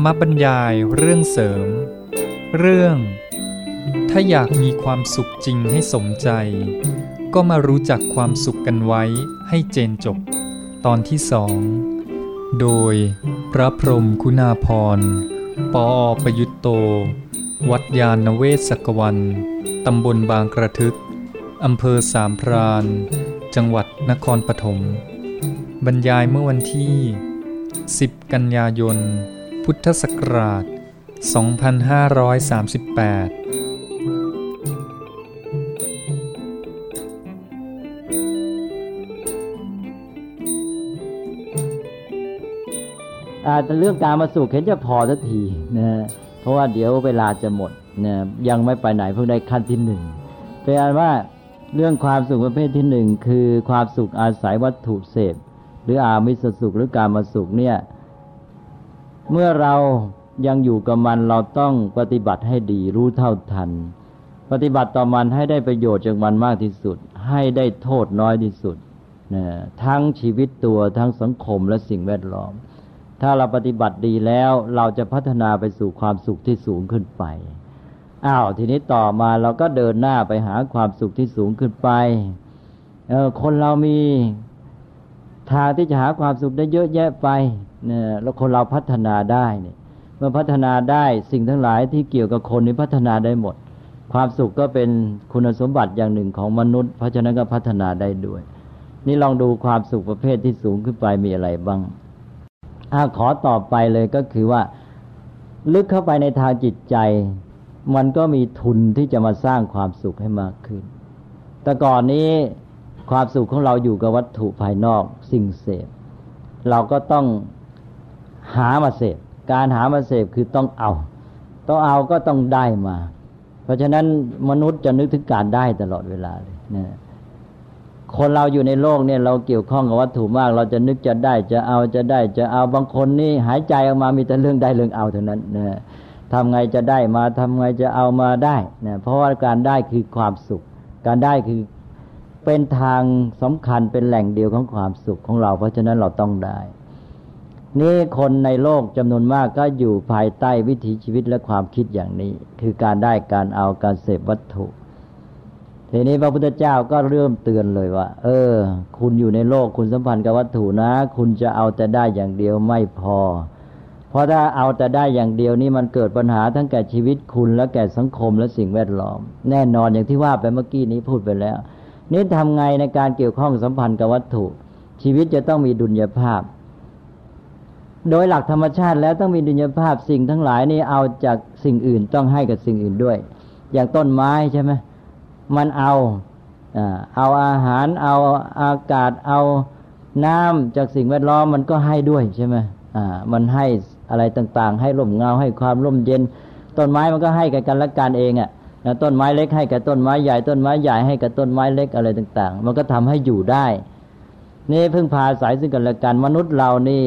รมบรรยายเรื่องเสริม เรื่อง ถ้าอยากมีความสุขจริงให้สมใจ ก็มารู้จักความสุขกันไว้ให้เจนจบ ตอนที่สอง โดยพระพรหมคุณาพร ปออประยุตโต วัดยาณเวศกวัน ตำบลบางกระทึก อำเภอสามพรานจังหวัดนครปฐม บรรยายเมื่อวันที่ 10 กันยายน พุทธศักราช 2538อาแต่เรื่องการมาสุขเห็นจะพอสักทีนะเพราะว่าเดี๋ยวเวลาจะหมดนะยังไม่ไปไหนเพิ่งได้ขั้นที่หนึ่งเป็นอันว่าเรื่องความสุขประเภทที่หนึ่งคือความสุขอาศัยวัตถุเสพ หรืออามิสสุขหรือการมาสุขเนี่ย เมื่อเรายังอยู่กับมันเราต้องปฏิบัติให้ดีรู้เท่าทัน ปฏิบัติต่อมันให้ได้ประโยชน์จากมันมากที่สุด ให้ได้โทษน้อยที่สุดนะทั้งชีวิตตัวทั้งสังคมและสิ่งแวดล้อม ถ้าเราปฏิบัติดีแล้วเราจะพัฒนาไปสู่ความสุขที่สูงขึ้นไปอ้าวทีนี้ต่อมาเราก็เดินหน้าไปหาความสุขที่สูงขึ้นไปเออคนเรามีทางที่จะหาความสุขได้เยอะแยะไป เนี่ยแล้วคนเราพัฒนาได้เนี่ยเมื่อพัฒนาได้สิ่งทั้งหลายที่เกี่ยวกับคนนี้พัฒนาได้หมด ความสุขก็เป็นคุณสมบัติอย่างหนึ่งของมนุษย์ เพราะฉะนั้นก็พัฒนาได้ด้วย นี่ลองดูความสุขประเภทที่สูงขึ้นไปมีอะไรบ้างอาขอต่อไปเลยก็คือว่า ลึกเข้าไปในทางจิตใจ มันก็มีทุนที่จะมาสร้างความสุขให้มากขึ้น แต่ก่อนนี้ความสุขของเราอยู่กับวัตถุภายนอกสิ่งเสพ เราก็ต้อง หามาเสพการหามาเสพคือต้องเอา ต้องเอาก็ต้องได้มา เพราะฉะนั้นมนุษย์จะนึกถึงการได้ตลอดเวลาเลยนะคนเราอยู่ในโลกเนี่ยเราเกี่ยวข้องกับวัตถุมาก เราจะนึกจะได้จะเอาจะได้จะเอาบางคนนี่หายใจออกมามีแต่เรื่องได้เรื่องเอาเท่านั้นนะทำไงจะได้มาทำไงจะเอามาได้นะเพราะว่าการได้คือความสุข การได้คือเป็นทางสำคัญเป็นแหล่งเดียวของความสุขของเรา เพราะฉะนั้นเราต้องได้ นี่คนในโลกจำนวนมากก็อยู่ภายใต้วิถีชีวิตและความคิดอย่างนี้ คือการได้การเอาการเสพวัตถุทีนี้พระพุทธเจ้าก็เริ่มเตือนเลยว่า เออ คุณอยู่ในโลกคุณสัมพันธ์กับวัตถุนะ คุณจะเอาแต่ได้อย่างเดียวไม่พอ เพราะถ้าเอาแต่ได้อย่างเดียวนี่มันเกิดปัญหาทั้งแก่ชีวิตคุณและแก่สังคมและสิ่งแวดล้อม แน่นอนอย่างที่ว่าไปเมื่อกี้นี้พูดไปแล้ว นี่ทำไงในการเกี่ยวข้องสัมพันธ์กับวัตถุ ชีวิตจะต้องมีดุลยภาพ โดยหลักธรรมชาติแล้วต้องมีดุลยภาพสิ่งทั้งหลายนี่เอาจากสิ่งอื่นต้องให้กับสิ่งอื่นด้วย อย่างต้นไม้ใช่ไหมมันเอาเอาอาหารเอาอากาศเอาน้ำจากสิ่งแวดล้อมมันก็ให้ด้วยใช่ไหมมันให้อะไรต่างๆ ให้ร่มเงาให้ความร่มเย็น ต้นไม้มันก็ให้กันกันละกันเองอะ่ะต้นไม้เล็กให้กับต้นไม้ใหญ่ต้นไม้ใหญ่ให้กับต้นไม้เล็กอะไรต่าง ๆ มันก็ทำให้อยู่ได้ นี่พึ่งพาสายซึ่งกันและกันมนุษย์เรานี่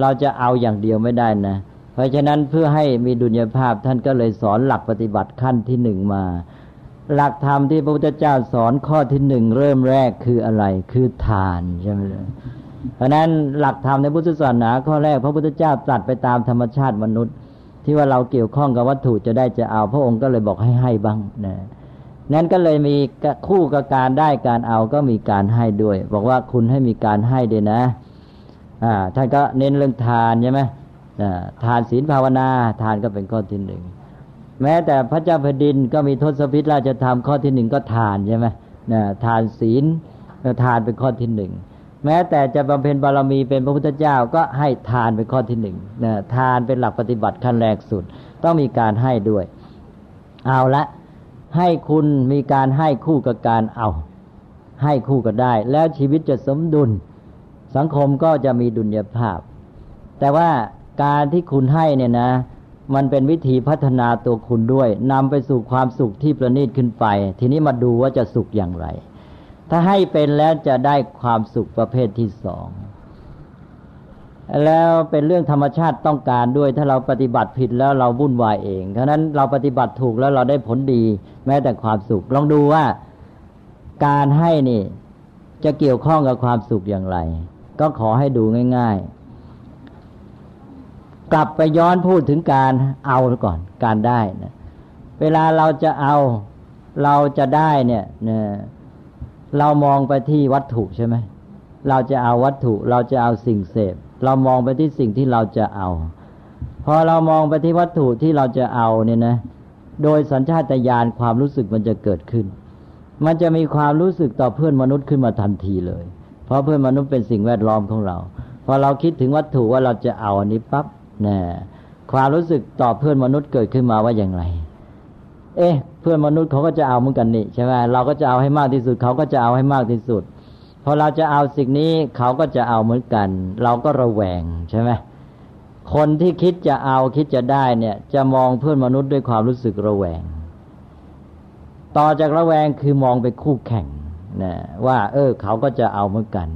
เราจะเอาอย่างเดียวไม่ได้นะ เพราะฉะนั้นเพื่อให้มีดุลยภาพท่านก็เลยสอนหลักปฏิบัติขั้นที่หนึ่งมา หลักธรรมที่พระพุทธเจ้าสอนข้อที่หนึ่งเริ่มแรกคืออะไร คือทานใช่ไหมเพราะนั้นหลักธรรมในพุทธศาสนาข้อแรกพระพุทธเจ้าตรัสไปตามธรรมชาติมนุษย์ ที่ว่าเราเกี่ยวข้องกับวัตถุจะได้จะเอาพระองค์ก็เลยบอกให้ให้บ้างนะนั้นก็เลยมีคู่กับการได้การเอาก็มีการให้ด้วย บอกว่าคุณให้มีการให้ด้วยนะ ท่านก็เน้นเรื่องทานใช่ไหมทานศีลภาวนาทานก็เป็นข้อที่หนึ่งแม้แต่พระเจ้าแผ่นดินก็มีทศพิธราชธรรมข้อที่หนึ่งก็ทานใช่ไหมทานศีลทานเป็นข้อที่หนึ่งแม้แต่จะบำเพ็ญบารมีเป็นพระพุทธเจ้าก็ให้ทานเป็นข้อที่หนึ่งทานเป็นหลักปฏิบัติขั้นแรกสุด ต้องมีการให้ด้วย เอาละ ให้คุณมีการให้คู่กับการเอา ให้คู่กันได้ แล้วชีวิตจะสมดุล สังคมก็จะมีดุลยภาพ แต่ว่าการที่คุณให้เนี่ยนะ มันเป็นวิธีพัฒนาตัวคุณด้วยนำไปสู่ความสุขที่ประณีตขึ้นไป ทีนี้มาดูว่าจะสุขอย่างไร ถ้าให้เป็นแล้วจะได้ความสุขประเภทที่สองแล้วเป็นเรื่องธรรมชาติต้องการด้วย ถ้าเราปฏิบัติผิดแล้วเราวุ่นวายเองเพราะนั้นเราปฏิบัติถูกแล้วเราได้ผลดี แม้แต่ความสุข ลองดูว่าการให้นี่ จะเกี่ยวข้องกับความสุขอย่างไร ก็ขอให้ดูง่าย ๆ กลับไปย้อนพูดถึงการเอาก่อน การได้นะเวลาเราจะเอาเราจะได้เนี่ยเนี่ยเรามองไปที่วัตถุใช่ไหมเราจะเอาวัตถุเราจะเอาสิ่งเสพ เรามองไปที่สิ่งที่เราจะเอา พอเรามองไปที่วัตถุที่เราจะเอาเนี่ยนะ โดยสัญชาตญาณความรู้สึกมันจะเกิดขึ้น มันจะมีความรู้สึกต่อเพื่อนมนุษย์ขึ้นมาทันทีเลย เพราะเพื่อนมนุษย์เป็นสิ่งแวดล้อมของเราพอเราคิดถึงวัตถุว่าเราจะเอาอันนี้ปั๊บนะความรู้สึกต่อเพื่อนมนุษย์เกิดขึ้นมาว่าอย่างไร เอ๊ะ เพื่อนมนุษย์เขาก็จะเอาเหมือนกันนี่ใช่ไหมเราก็จะเอาให้มากที่สุด เขาก็จะเอาให้มากที่สุดพอเราจะเอาสิ่งนี้เขาก็จะเอาเหมือนกัน เราก็ระแวงใช่ไหมคนที่คิดจะเอาคิดจะได้เนี่ย จะมองเพื่อนมนุษย์ด้วยความรู้สึกระแวง ต่อจากระแวงคือมองไปคู่แข่ง นะว่า เออ เขาก็จะเอาเหมือนกัน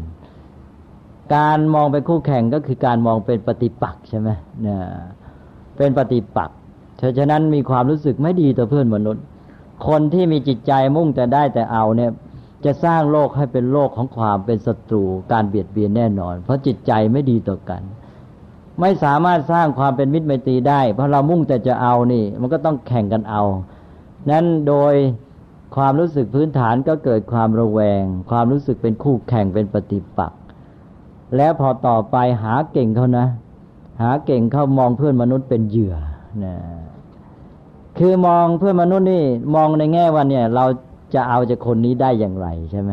การมองไปคู่แข่งก็คือการมองเป็นปฏิปักษ์ใช่ไหมเนี่ยเป็นปฏิปักษ์ฉะนั้นมีความรู้สึกไม่ดีต่อเพื่อนมนุษย์ คนที่มีจิตใจมุ่งแต่ได้แต่เอาเนี่ย จะสร้างโลกให้เป็นโลกของความเป็นศัตรู การเบียดเบียนแน่นอน เพราะจิตใจไม่ดีต่อกัน ไม่สามารถสร้างความเป็นมิตรไมตรีได้ เพราะเรามุ่งแต่จะเอานี่ มันก็ต้องแข่งกันเอา นั้นโดย ความรู้สึกพื้นฐานก็เกิดความระแวง ความรู้สึกเป็นคู่แข่งเป็นปฏิปักษ์แล้วพอต่อไปหาเก่งเขานะ หาเก่งเขามองเพื่อนมนุษย์เป็นเหยื่อนะคือมองเพื่อนมนุษย์นี่มองในแง่ว่าเนี่ย เราจะเอาจากคนนี้ได้อย่างไรใช่ไหม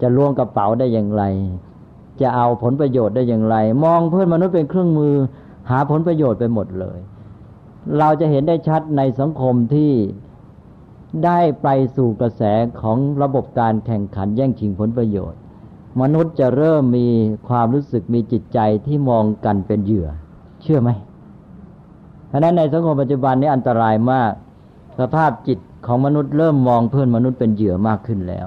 จะล่วงกระเป๋าได้อย่างไร จะเอาผลประโยชน์ได้อย่างไร มองเพื่อนมนุษย์เป็นเครื่องมือ หาผลประโยชน์ไปหมดเลย เราจะเห็นได้ชัดในสังคมที่ ได้ไปสู่กระแสของระบบการแข่งขันแย่งชิงผลประโยชน์ มนุษย์จะเริ่มมีความรู้สึกมีจิตใจที่มองกันเป็นเหยื่อ เชื่อไหมเพราะนั้นในสังคมปัจจุบันนี้อันตรายมาก สภาพจิตของมนุษย์เริ่มมองเพื่อนมนุษย์เป็นเหยื่อมากขึ้นแล้ว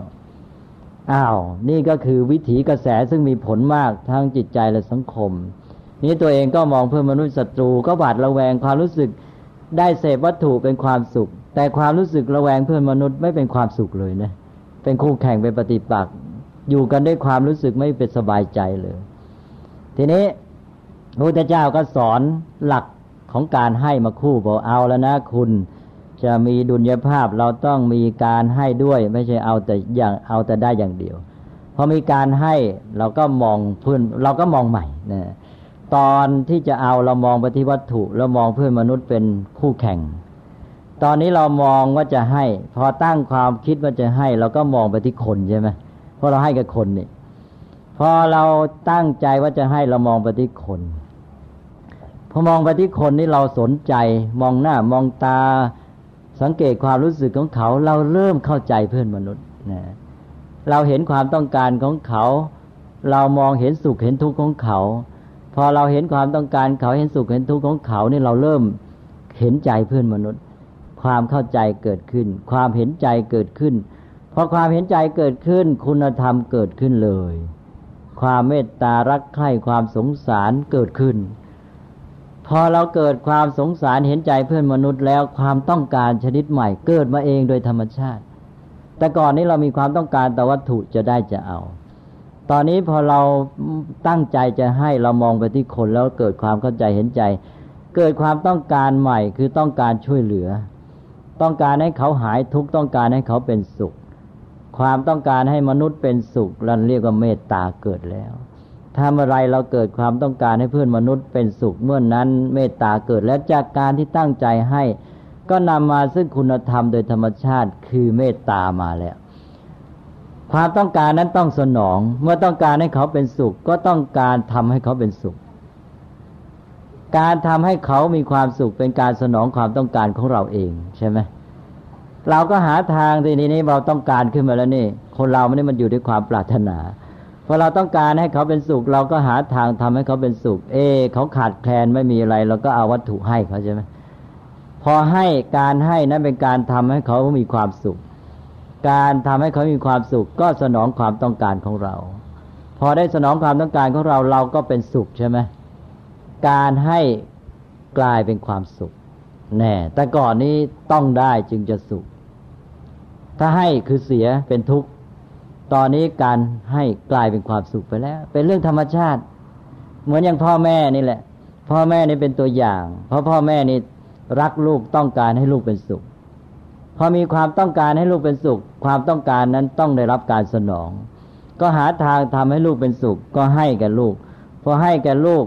อ้าวนี่ก็คือวิถีกระแสซึ่งมีผลมากทั้งจิตใจและสังคม นี้ตัวเองก็มองเพื่อนมนุษย์ศัตรูก็บาดระแวงความรู้สึกได้เสพวัตถุเป็นความสุข แต่ความรู้สึกระแวงเพื่อนมนุษย์ไม่เป็นความสุขเลยนะ เป็นคู่แข่งเป็นปฏิปักษ์อยู่กันด้วยความรู้สึกไม่เป็นสบายใจเลย ทีนี้พระพุทธเจ้าก็สอนหลักของการให้มาคู่บอกเอาแล้วนะ คุณจะมีดุลยภาพเราต้องมีการให้ด้วย ไม่ใช่เอาแต่อย่างเอาแต่ได้อย่างเดียวพอมีการให้เราก็มองเพื่อนเราก็มองใหม่นะตอนที่จะเอาเรามองไปที่วัตถุเรามองเพื่อนมนุษย์เป็นคู่แข่ง ตอนนี้เรามองว่าจะให้ พอตั้งความคิดว่าจะให้ เราก็มองไปที่คนใช่ไหมเพราะเราให้กับคนนี่พอเราตั้งใจว่าจะให้เรามองไปที่คนพอมองไปที่คนนี่เราสนใจ มองหน้ามองตา สังเกตความรู้สึกของเขา เราเริ่มเข้าใจเพื่อนมนุษย์นะเราเห็นความต้องการของเขา เรามองเห็นสุขเห็นทุกข์ของเขา พอเราเห็นความต้องการเขาเห็นสุขเห็นทุกข์ของเขานี่เราเริ่มเห็นใจเพื่อนมนุษย์ ความเข้าใจเกิดขึ้น ความเห็นใจเกิดขึ้นพอความเห็นใจเกิดขึ้น คุณธรรมเกิดขึ้นเลย ความเมตตารักใคร่ความสงสารเกิดขึ้น พอเราเกิดความสงสารเห็นใจเพื่อนมนุษย์แล้วความต้องการชนิดใหม่เกิดมาเองโดยธรรมชาติ แต่ก่อนนี้เรามีความต้องการแต่วัตถุจะได้จะเอา ตอนนี้พอเราตั้งใจจะให้เรามองไปที่คนแล้วเกิดความเข้าใจเห็นใจ เกิดความต้องการใหม่คือต้องการช่วยเหลือ ต้องการให้เขาหายทุกข์ต้องการให้เขาเป็นสุข ความต้องการให้มนุษย์เป็นสุขเราเรียกว่าเมตตาเกิดแล้วทำอไรเราเกิดความต้องการให้เพื่อนมนุษย์เป็นสุขเมื่อนนั้นเมตตาเกิดและจากการที่ตั้งใจให้ก็นำมาซึ่งคุณธรรมโดยธรรมชาติคือเมตตามาแล้ว ความต้องการนั้นต้องสนอง เมื่อต้องการให้เขาเป็นสุข ก็ต้องการทำให้เขาเป็นสุข การทำให้เขามีความสุขเป็นการสนองความต้องการของเราเองใช่ไหมเราก็หาทางทีนี้เราต้องการขึ้นมาแล้วนี่ คนเราไม่ได้มันอยู่ด้วยความปรารถนาพอเราต้องการให้เขาเป็นสุข เราก็หาทางทำให้เขาเป็นสุข เอ เขาขาดแคลนไม่มีอะไร เราก็เอาวัตถุให้เขาใช่ไหมพอให้การให้นั้นเป็นการทำให้เขามีความสุข การทำให้เขามีความสุข ก็สนองความต้องการของเรา พอได้สนองความต้องการของเราเราก็เป็นสุขใช่ไหม การให้กลายเป็นความสุข แน่ แต่ก่อนนี้ต้องได้จึงจะสุข ถ้าให้คือเสียเป็นทุกข์ ตอนนี้การให้กลายเป็นความสุขไปแล้ว เป็นเรื่องธรรมชาติ เหมือนอย่างพ่อแม่นี่แหละ พ่อแม่นี่เป็นตัวอย่าง เพราะพ่อแม่นี่รักลูกต้องการให้ลูกเป็นสุข พอมีความต้องการให้ลูกเป็นสุข ความต้องการนั้นต้องได้รับการสนอง ก็หาทางทำให้ลูกเป็นสุข ก็ให้แก่ลูกพอให้แก่ลูก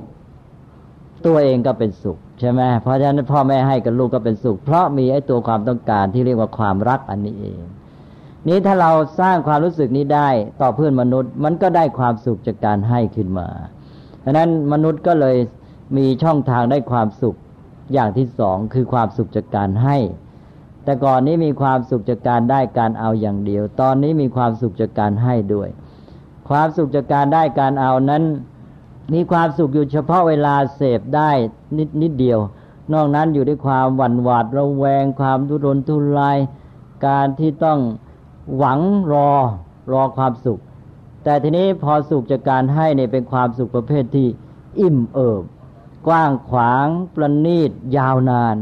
ตัวเองก็เป็นสุขใช่ไหมเพราะฉะนั้นพ่อแม่ให้กับลูกก็เป็นสุข เพราะมีไอ้ตัวความต้องการที่เรียกว่าความรักอันนี้เอง นี้ถ้าเราสร้างความรู้สึกนี้ได้ต่อเพื่อนมนุษย์ มันก็ได้ความสุขจากการให้ขึ้นมาเพราะนั้นมนุษย์ก็เลยมีช่องทางได้ความสุขอย่างที่สองคือความสุขจากการให้ แต่ก่อนนี้มีความสุขจากการได้การเอาอย่างเดียว ตอนนี้มีความสุขจากการให้ด้วย ความสุขจากการได้การเอานั้น มีความสุขอยู่เฉพาะเวลาเสพได้นิดนิดเดียว นอกนั้นอยู่ด้วยความหวั่นหวาดระแวงความทุรนทุรายการที่ต้องหวังรอรอความสุข แต่ทีนี้พอสุขจากการให้เนี่ยเป็นความสุขประเภทที่อิ่มเอิบ กว้างขวางประณีตยาวนาน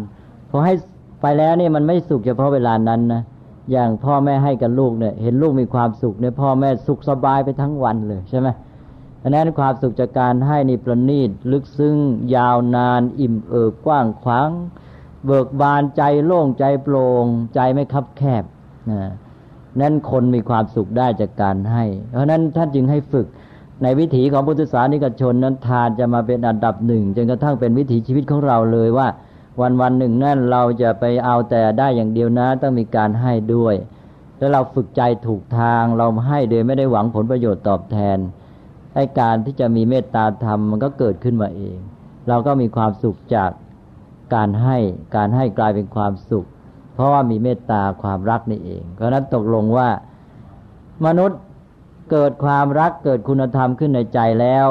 พอให้ไปแล้วนี่มันไม่สุขเฉพาะเวลานั้นนะอย่างพ่อแม่ให้กับลูกเนี่ย เห็นลูกมีความสุขเนี่ยพ่อแม่สุขสบายไปทั้งวันเลยใช่ไหม อันนั้นความสุขจากการให้นี่ประณีตลึกซึ้งยาวนาน อิ่มเอิบกว้างขวางเบิกบานใจโล่งใจโปร่งใจไม่คับแคบนะนั้นคนมีความสุขได้จากการให้ เพราะนั้นท่านจึงให้ฝึกในวิถีของพุทธศาสนิกชนนั้นทานจะมาเป็นอันดับหนึ่งจนกระทั่งเป็นวิถีชีวิตของเราเลยว่า วันวันหนึ่งนั่นเราจะไปเอาแต่ได้อย่างเดียวนะ ต้องมีการให้ด้วย แล้วเราฝึกใจถูกทางเราให้โดยไม่ได้หวังผลประโยชน์ตอบแทน ไอ้การที่จะมีเมตตาธรรมมันก็เกิดขึ้นมาเอง เราก็มีความสุขจากการให้ การให้กลายเป็นความสุข เพราะว่ามีเมตตาความรักนี่เอง เพราะนั้นตกลงว่า มนุษย์เกิดความรักเกิดคุณธรรมขึ้นในใจแล้ว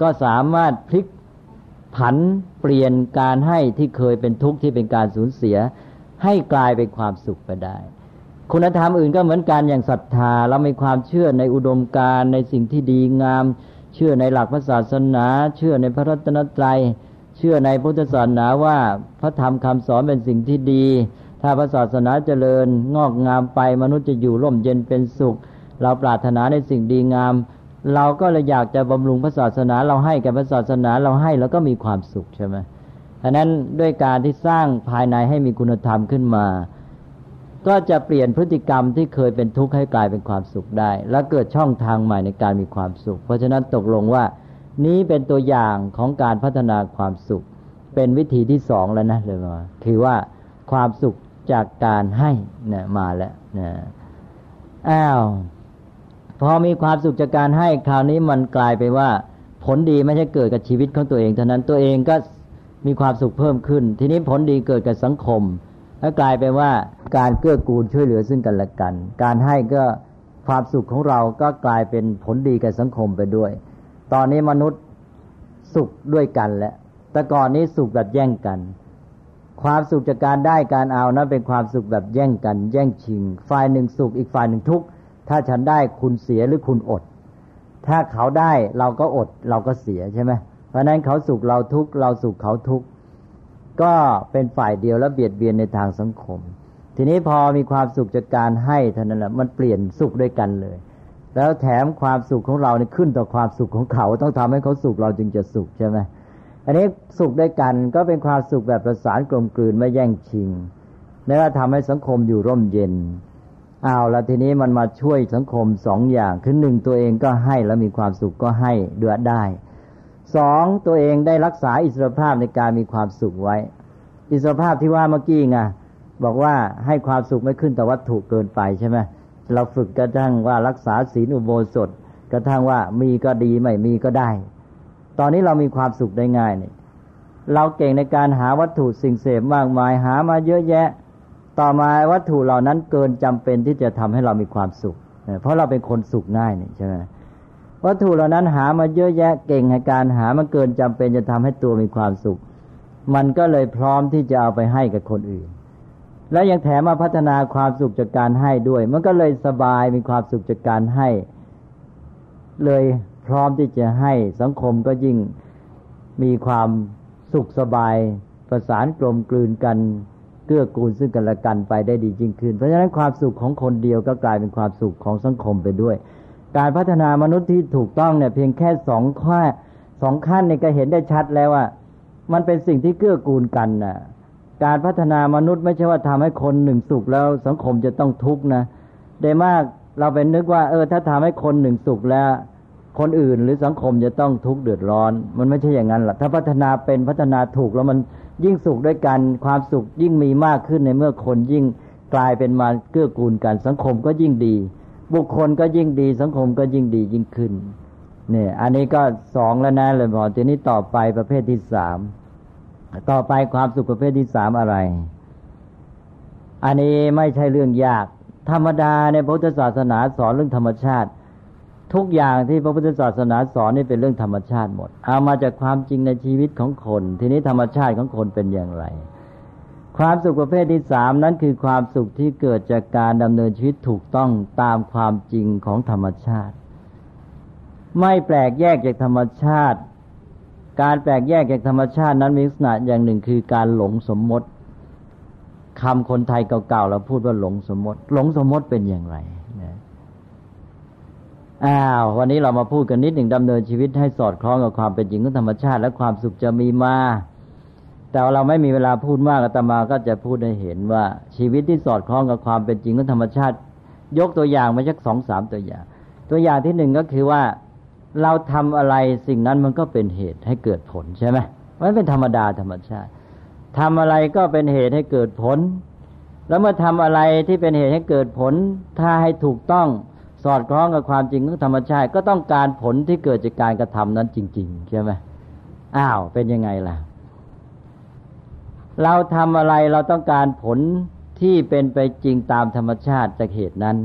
ก็สามารถพลิกผันเปลี่ยนการให้ที่เคยเป็นทุกข์ที่เป็นการสูญเสีย ให้กลายเป็นความสุขไปได้ คุณธรรมอื่นก็เหมือนกันอย่างศรัทธาเรามีความเชื่อในอุดมการในสิ่งที่ดีงาม เชื่อในหลักพระศาสนา เชื่อในพระรัตนตรัย เชื่อในพุทธศาสนาว่าพระธรรมคำสอนเป็นสิ่งที่ดี ถ้าพระศาสนาเจริญงอกงามไปมนุษย์จะอยู่ร่มเย็นเป็นสุข เราปรารถนาในสิ่งดีงาม เราก็เลยอยากจะบำรุงพระศาสนา เราให้แก่พระศาสนาเราให้แล้วก็มีความสุขใช่ไหมอันนั้นด้วยการที่สร้างภายในให้มีคุณธรรมขึ้นมา ก็จะเปลี่ยนพฤติกรรมที่เคยเป็นทุกข์ให้กลายเป็นความสุขได้ และเกิดช่องทางใหม่ในการมีความสุข เพราะฉะนั้นตกลงว่านี้เป็นตัวอย่างของการพัฒนาความสุข เป็นวิธีที่สองแล้วนะเลยมาคือว่าความสุขจากการให้นี่ยมาแล้วนะอ้าวพอมีความสุขจากการให้คราวนี้มันกลายไปว่า ผลดีไม่ใช่เกิดกับชีวิตของตัวเองเท่านั้นตัวเองก็มีความสุขเพิ่มขึ้น ทีนี้ผลดีเกิดกับสังคม และกลายไปว่า การเกื้อกูลช่วยเหลือซึ่งกันและกัน การให้ก็ความสุขของเราก็กลายเป็นผลดีกับสังคมไปด้วย ตอนนี้มนุษย์สุขด้วยกันแล้วแต่ก่อนนี้สุขแบบแย่งกัน ความสุขจากการได้การเอานั้นเป็นความสุขแบบแย่งกัน แย่งชิง ฝ่ายหนึ่งสุขอีกฝ่ายหนึ่งทุกข์ ถ้าฉันได้คุณเสียหรือคุณอด ถ้าเขาได้เราก็อดเราก็เสียใช่ไหม เพราะนั้นเขาสุขเราทุกเราสุขเขาทุกก็เป็นฝ่ายเดียวแล้วเบียดเบียนในทางสังคม ทีนี้พอมีความสุขจากการให้เท่านั้นแหละมันเปลี่ยนสุขด้วยกันเลย แล้วแถมความสุขของเราเนี่ยขึ้นต่อความสุขของเขา ต้องทำให้เขาสุขเราจึงจะสุขใช่ไหมอันนี้สุขด้วยกันก็เป็นความสุขแบบประสานกลมกลืนไม่แย่งชิงและทำให้สังคมอยู่ร่มเย็นเอาละทีนี้มันมาช่วยสังคมสองอย่างคือหนึ่งตัวเองก็ให้แล้วมีความสุขก็ให้เดือดได้สองตัวเองได้รักษาอิสรภาพในการมีความสุขไว้ อิสรภาพที่ว่าเมื่อกี้ไง บอกว่าให้ความสุขไม่ขึ้นแต่วัตถุเกินไปใช่ไหมเราฝึกกระทั่งว่ารักษาศีลอุโบสถกระทั่งว่ามีก็ดีไม่มีก็ได้ ตอนนี้เรามีความสุขได้ง่ายเนี่ยเราเก่งในการหาวัตถุสิ่งเสพมากมายหามาเยอะแยะ ต่อมาวัตถุเหล่านั้นเกินจำเป็นที่จะทำให้เรามีความสุข เพราะเราเป็นคนสุขง่ายนี่ใช่ไหมวัตถุเหล่านั้นหามาเยอะแยะ เก่งในการหามันเกินจำเป็นจะทำให้ตัวมีความสุข มันก็เลยพร้อมที่จะเอาไปให้กับคนอื่น แล้วยังแถมมาพัฒนาความสุขจากการให้ด้วย มันก็เลยสบายมีความสุขจากการให้ เลยพร้อมที่จะให้สังคมก็ยิ่งมีความสุขสบาย ประสานกลมกลืนกันเกื้อกูลซึ่งกันและกันไปได้ดียิ่งขึ้น เพราะฉะนั้นความสุขของคนเดียวก็กลายเป็นความสุขของสังคมไปด้วย การพัฒนามนุษย์ที่ถูกต้องเนี่ยเพียงแค่สองข้อสองขั้นเนี่ยก็เห็นได้ชัดแล้วว่า มันเป็นสิ่งที่เกื้อกูลกันนะ การพัฒนามนุษย์ไม่ใช่ว่าทำให้คนหนึ่งสุขแล้วสังคมจะต้องทุกข์นะโดยมากเราไปนึกว่า เออ ถ้าทำให้คนหนึ่งสุขแล้ว คนอื่นหรือสังคมจะต้องทุกข์เดือดร้อน มันไม่ใช่อย่างนั้นหรอกถ้าพัฒนาเป็นพัฒนาถูกแล้วมันยิ่งสุขด้วยกันความสุขยิ่งมีมากขึ้นในเมื่อคนยิ่งกลายเป็นมาเกื้อกูลกันสังคมก็ยิ่งดี บุคคลก็ยิ่งดี สังคมก็ยิ่งดียิ่งขึ้นเนี่ยอันนี้ก็สองแล้วนะเลยพอทีนี้ต่อไปประเภทที่สาม ต่อไปความสุขประเภทที่สามอะไร อันนี้ไม่ใช่เรื่องยาก ธรรมดาในพุทธศาสนาสอนเรื่องธรรมชาติ ทุกอย่างที่พระพุทธศาสนาสอนนี่เป็นเรื่องธรรมชาติหมด เอามาจากความจริงในชีวิตของคน ทีนี้ธรรมชาติของคนเป็นอย่างไร ความสุขประเภทที่สามนั้นคือความสุขที่เกิดจากการดำเนินชีวิตถูกต้องตามความจริงของธรรมชาติ ไม่แปลกแยกจากธรรมชาติ การแปลกแยกจากธรรมชาตินั้นมีลักษณะอย่างหนึ่งคือการหลงสมมติคำคนไทยเก่าๆเราพูดว่าหลงสมมติ หลงสมมติเป็นอย่างไรนะอ้าววันนี้เรามาพูดกันนิดหนึ่งดำเนินชีวิตให้สอดคล้องกับความเป็นจริงของธรรมชาติ และความสุขจะมีมา แต่เราไม่มีเวลาพูดมากอาตมาก็จะพูดให้เห็นว่า ชีวิตที่สอดคล้องกับความเป็นจริงของธรรมชาติ ยกตัวอย่างมาสักสองสามตัวอย่าง ตัวอย่างที่หนึ่งก็คือว่า เราทำอะไรสิ่งนั้นมันก็เป็นเหตุให้เกิดผลใช่ไหมมันเป็นธรรมดาธรรมชาติทำอะไรก็เป็นเหตุให้เกิดผล แล้วเมื่อทำอะไรที่เป็นเหตุให้เกิดผล ถ้าให้ถูกต้องสอดคล้องกับความจริงของธรรมชาติ ก็ต้องการผลที่เกิดจากการกระทำนั้นจริง ๆ ใช่ไหมอ้าว เป็นยังไงล่ะ เราทำอะไรเราต้องการผลที่เป็นไปจริงตามธรรมชาติจากเหตุนั้น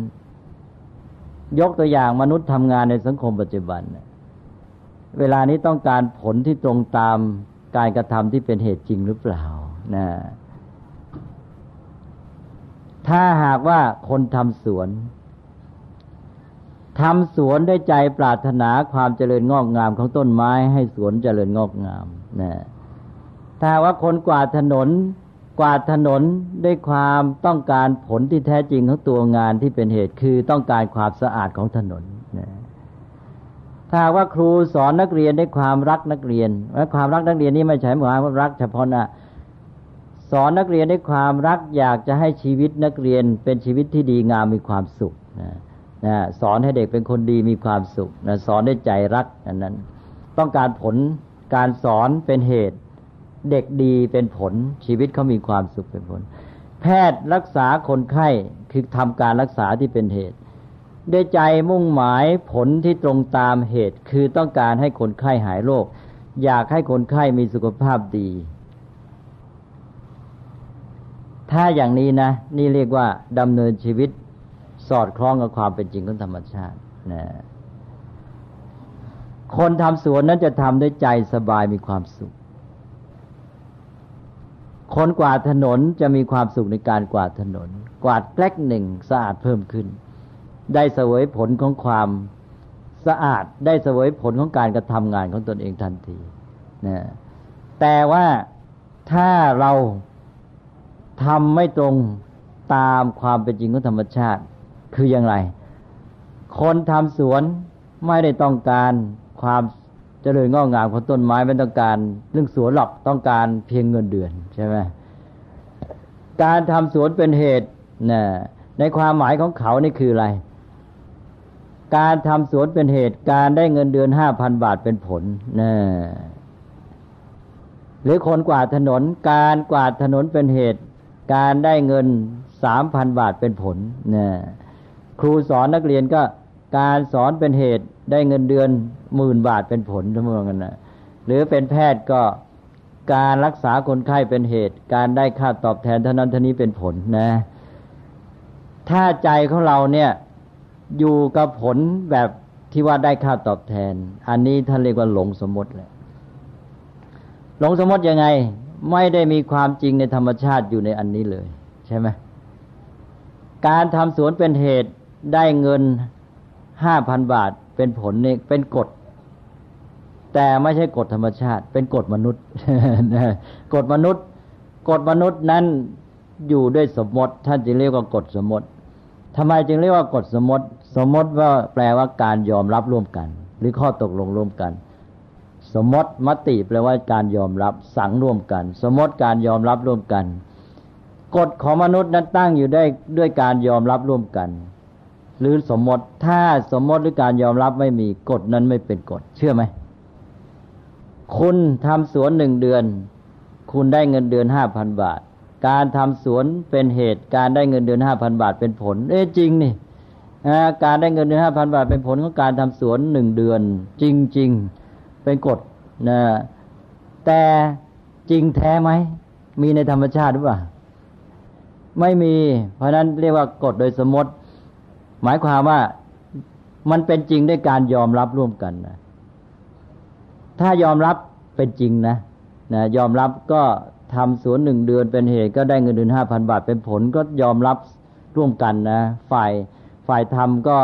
ยกตัวอย่างมนุษย์ทำงานในสังคมปัจจุบัน เวลานี้ต้องการผลที่ตรงตามการกระทำที่เป็นเหตุจริงหรือเปล่านะถ้าหากว่าคนทำสวนทำสวนได้ใจปรารถนาความเจริญงอกงามของต้นไม้ให้สวนเจริญงอกงามนะถ้าว่าคนกวาดถนน กวาดถนนด้วยความต้องการผลที่แท้จริงของตัวงานที่เป็นเหตุคือต้องการความสะอาดของถนนนะถ้าว่าครูสอนนักเรียนด้วยความรักนักเรียนและความรักนักเรียนนี่ไม่ใช่หมายว่ารักเฉพาะนะสอนนักเรียนด้วยความรักอยากจะให้ชีวิตนักเรียนเป็นชีวิตที่ดีงามมีความสุขนะนะสอนให้เด็กเป็นคนดีมีความสุขนะสอนด้วยใจรักอันนั้น ต้องการผลการสอนเป็นเหตุ เด็กดีเป็นผล ชีวิตเขามีความสุขเป็นผล แพทย์รักษาคนไข้คือทำการรักษาที่เป็นเหตุด้วยใจมุ่งหมายผลที่ตรงตามเหตุ คือต้องการให้คนไข้หายโรคอยากให้คนไข้มีสุขภาพดี ถ้าอย่างนี้นะ นี่เรียกว่าดำเนินชีวิตสอดคล้องกับความเป็นจริงของธรรมชาตินะคนทำสวนนั้นจะทำด้วยใจสบายมีความสุข คนกวาดถนนจะมีความสุขในการกวาดถนน กวาดแกลกหนึ่งสะอาดเพิ่มขึ้น ได้เสวยผลของความสะอาดได้เสวยผลของการกระทำงานของตนเองทันทีนะแต่ว่าถ้าเราทำไม่ตรงตามความเป็นจริงของธรรมชาติ คืออย่างไร คนทำสวนไม่ได้ต้องการความ จริญงอกงามของต้นไม้ไม่ต้องการเรื่องสวนหรอกต้องการเพียงเงินเดือนใช่ไหมการทำสวนเป็นเหตุนะในความหมายของเขานี่คืออะไร การทำสวนเป็นเหตุการได้เงินเดือนห้าพันบาทเป็นผลนะหรือคนกวาดถนน การกวาดถนนเป็นเหตุ การได้เงินสามพันบาทเป็นผลนะครูสอนนักเรียนก็การสอนเป็นเหตุได้เงินเดือน หมื่นบาทเป็นผลทั้งหมดกันนะหรือเป็นแพทย์ก็การรักษาคนไข้เป็นเหตุ การได้ค่าตอบแทนเท่านั้นเท่านี้เป็นผลนะ ถ้าใจของเราเนี่ยอยู่กับผลแบบที่ว่าได้ค่าตอบแทน อันนี้ท่านเรียกว่าหลงสมมติเลยหลงสมมติยังไง ไม่ได้มีความจริงในธรรมชาติอยู่ในอันนี้เลย ใช่ไหมการทำสวนเป็นเหตุได้เงินห้าพันบาทเป็นผลเนี่ยเป็นกฎ แต่ไม่ใช่กฎธรรมชาติ เป็นกฎมนุษย์กฎมนุษย์ กฎมนุษย์นั้นอยู่ด้วยสมมติ ท่านจึงเรียกว่ากฎสมมติทำไมจึงเรียกว่ากฎสมมติ สมมติว่าแปลว่าการยอมรับร่วมกัน หรือข้อตกลงร่วมกันสสมมติมติแปลว่าการยอมรับสังร่วมกัน สมมติการยอมรับร่วมกัน กฎของมนุษย์นั้นตั้งอยู่ได้ด้วยการยอมรับร่วมกัน หรือสมมติถ้าสมมติหรือการยอมรับไม่มีกฎนั้นไม่เป็นกฎเชื่อไหม คุณทำสวนหนึ่งเดือน คุณได้เงินเดือนห้าพันบาท การทำสวนเป็นเหตุการได้เงินเดือนห้าพันบาทเป็นผล เอ๊จริงนี่การได้เงินเดือนห้าพันบาทเป็นผลของการทำสวนหนึ่งเดือน จริง ๆ เป็นกฎนะแต่จริงแท้ไหม มีในธรรมชาติหรือเปล่า ไม่มี เพราะนั้นเรียกว่ากฎโดยสมมติ หมายความว่ามันเป็นจริงด้วยการยอมรับร่วมกันนะ ถ้ายอมรับเป็นจริงนะนะยอมรับก็ทำสวนหนึ่งเดือนเป็นเหตุก็ได้เงินเดือนห้าพันบาทเป็นผลก็ยอมรับร่วมกันนะ ฝ่ายฝ่ายทำก็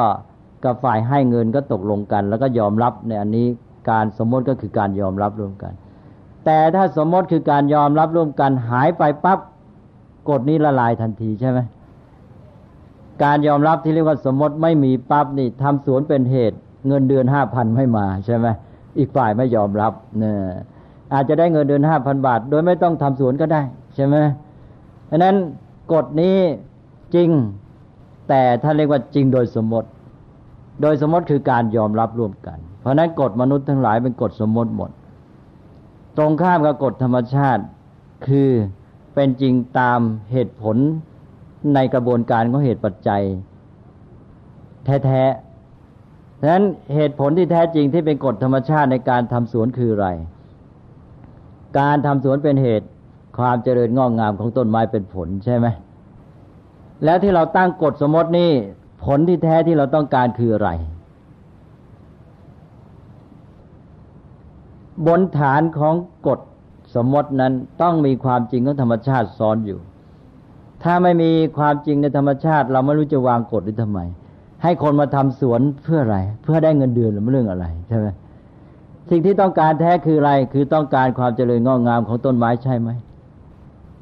กับฝ่ายให้เงินก็ตกลงกัน แล้วก็ยอมรับในอันนี้การสมมติก็คือการยอมรับร่วมกัน แต่ถ้าสมมติคือการยอมรับร่วมกันหายไปปั๊บกฎนี้ละลายทันทีใช่ไหมการยอมรับที่เรียกว่าสมมติไม่มีปั๊บนี่ทำสวนเป็นเหตุ เงินเดือนห้าพันไม่มาใช่ไหม อีกฝ่ายไม่ยอมรับเนี่ยอาจจะได้เงินเดือนห้าพันบาท โดยไม่ต้องทำสวนก็ได้ ใช่ไหมเพราะนั้นกฎนี้จริง แต่ถ้าเรียกว่าจริงโดยสมมติ โดยสมมติคือการยอมรับร่วมกัน เพราะนั้นกฎมนุษย์ทั้งหลายเป็นกฎสมมติหมด ตรงข้ามกับกฎธรรมชาติคือเป็นจริงตามเหตุผลในกระบวนการของเหตุปัจจัย แท้ ฉะนั้นเหตุผลที่แท้จริงที่เป็นกฎธรรมชาติในการทำสวนคืออะไร การทำสวนเป็นเหตุความเจริญงอกงามของต้นไม้เป็นผลใช่ไหม แล้วที่เราตั้งกฎสมมตินี่ผลที่แท้ที่เราต้องการคืออะไร บนฐานของกฎสมมตินั้นต้องมีความจริงของธรรมชาติซ้อนอยู่ ถ้าไม่มีความจริงในธรรมชาติ เราไม่รู้จะวางกฎหรือทำไม ให้คนมาทำสวนเพื่ออะไร เพื่อได้เงินเดือนหรือเรื่องอะไรใช่ไหมสิ่งที่ต้องการแท้คืออะไร คือต้องการความเจริญงอกงามของต้นไม้ใช่ไหม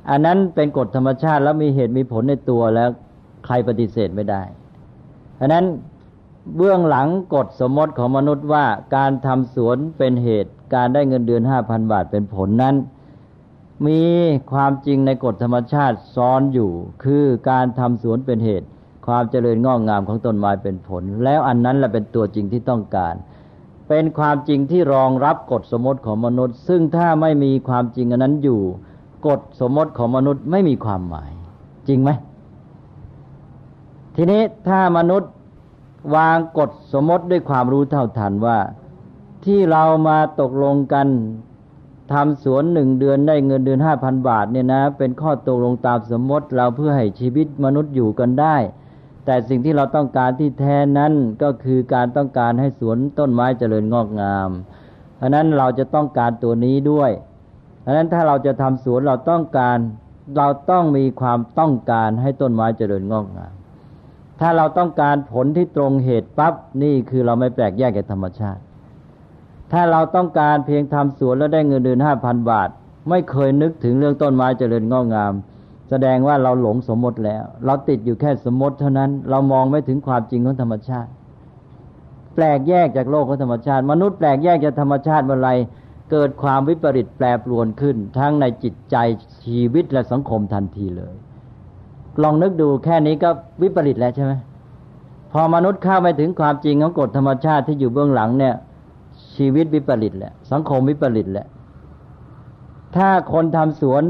อันนั้นเป็นกฎธรรมชาติแล้วมีเหตุมีผลในตัวแล้วใครปฏิเสธไม่ได้อันนั้นเบื้องหลังกฎสมมติของมนุษย์ว่าการทำสวนเป็นเหตุ การได้เงินเดือนห้าพันบาทเป็นผลนั้น มีความจริงในกฎธรรมชาติซ้อนอยู่ คือการทำสวนเป็นเหตุ ความเจริญงอกงามของต้นไม้เป็นผล แล้วอันนั้นแหละเป็นตัวจริงที่ต้องการ เป็นความจริงที่รองรับกฎสมมติของมนุษย์ ซึ่งถ้าไม่มีความจริงอันนั้นอยู่ กฎสมมติของมนุษย์ไม่มีความหมาย จริงไหมทีนี้ถ้ามนุษย์วางกฎสมมติด้วยความรู้เท่าทันว่าที่เรามาตกลงกันทำสวนหนึ่งเดือนได้เงินเดือนห้าพันบาทเนี่ยนะ เป็นข้อตกลงตามสมมติเราเพื่อให้ชีวิตมนุษย์อยู่กันได้ แต่สิ่งที่เราต้องการที่แท้นั้นก็คือการต้องการให้สวนต้นไม้เจริญงอกงาม เพราะนั้นเราจะต้องการตัวนี้ด้วย เพราะนั้นถ้าเราจะทำสวนเราต้องการเราต้องมีความต้องการให้ต้นไม้เจริญงอกงาม ถ้าเราต้องการผลที่ตรงเหตุปั๊บนี่คือเราไม่แปลกแยกกับธรรมชาติ ถ้าเราต้องการเพียงทำสวนแล้วได้เงินเดือนห้าพันบาท ไม่เคยนึกถึงเรื่องต้นไม้เจริญงอกงาม แสดงว่าเราหลงสมมติแล้ว เราติดอยู่แค่สมมติเท่านั้น เรามองไม่ถึงความจริงของธรรมชาติ แปลกแยกจากโลกของธรรมชาติ มนุษย์แปลกแยกจากธรรมชาติเมื่อไรเกิดความวิปริตแปรปรวนขึ้น ทั้งในจิตใจชีวิตและสังคมทันทีเลย ลองนึกดูแค่นี้ก็วิปริตแล้วใช่ไหมพอมนุษย์เข้าไปถึงความจริงของกฎธรรมชาติที่อยู่เบื้องหลังเนี่ย ชีวิตวิปริตแหละสังคมวิปริตแหละถ้าคนทำสวน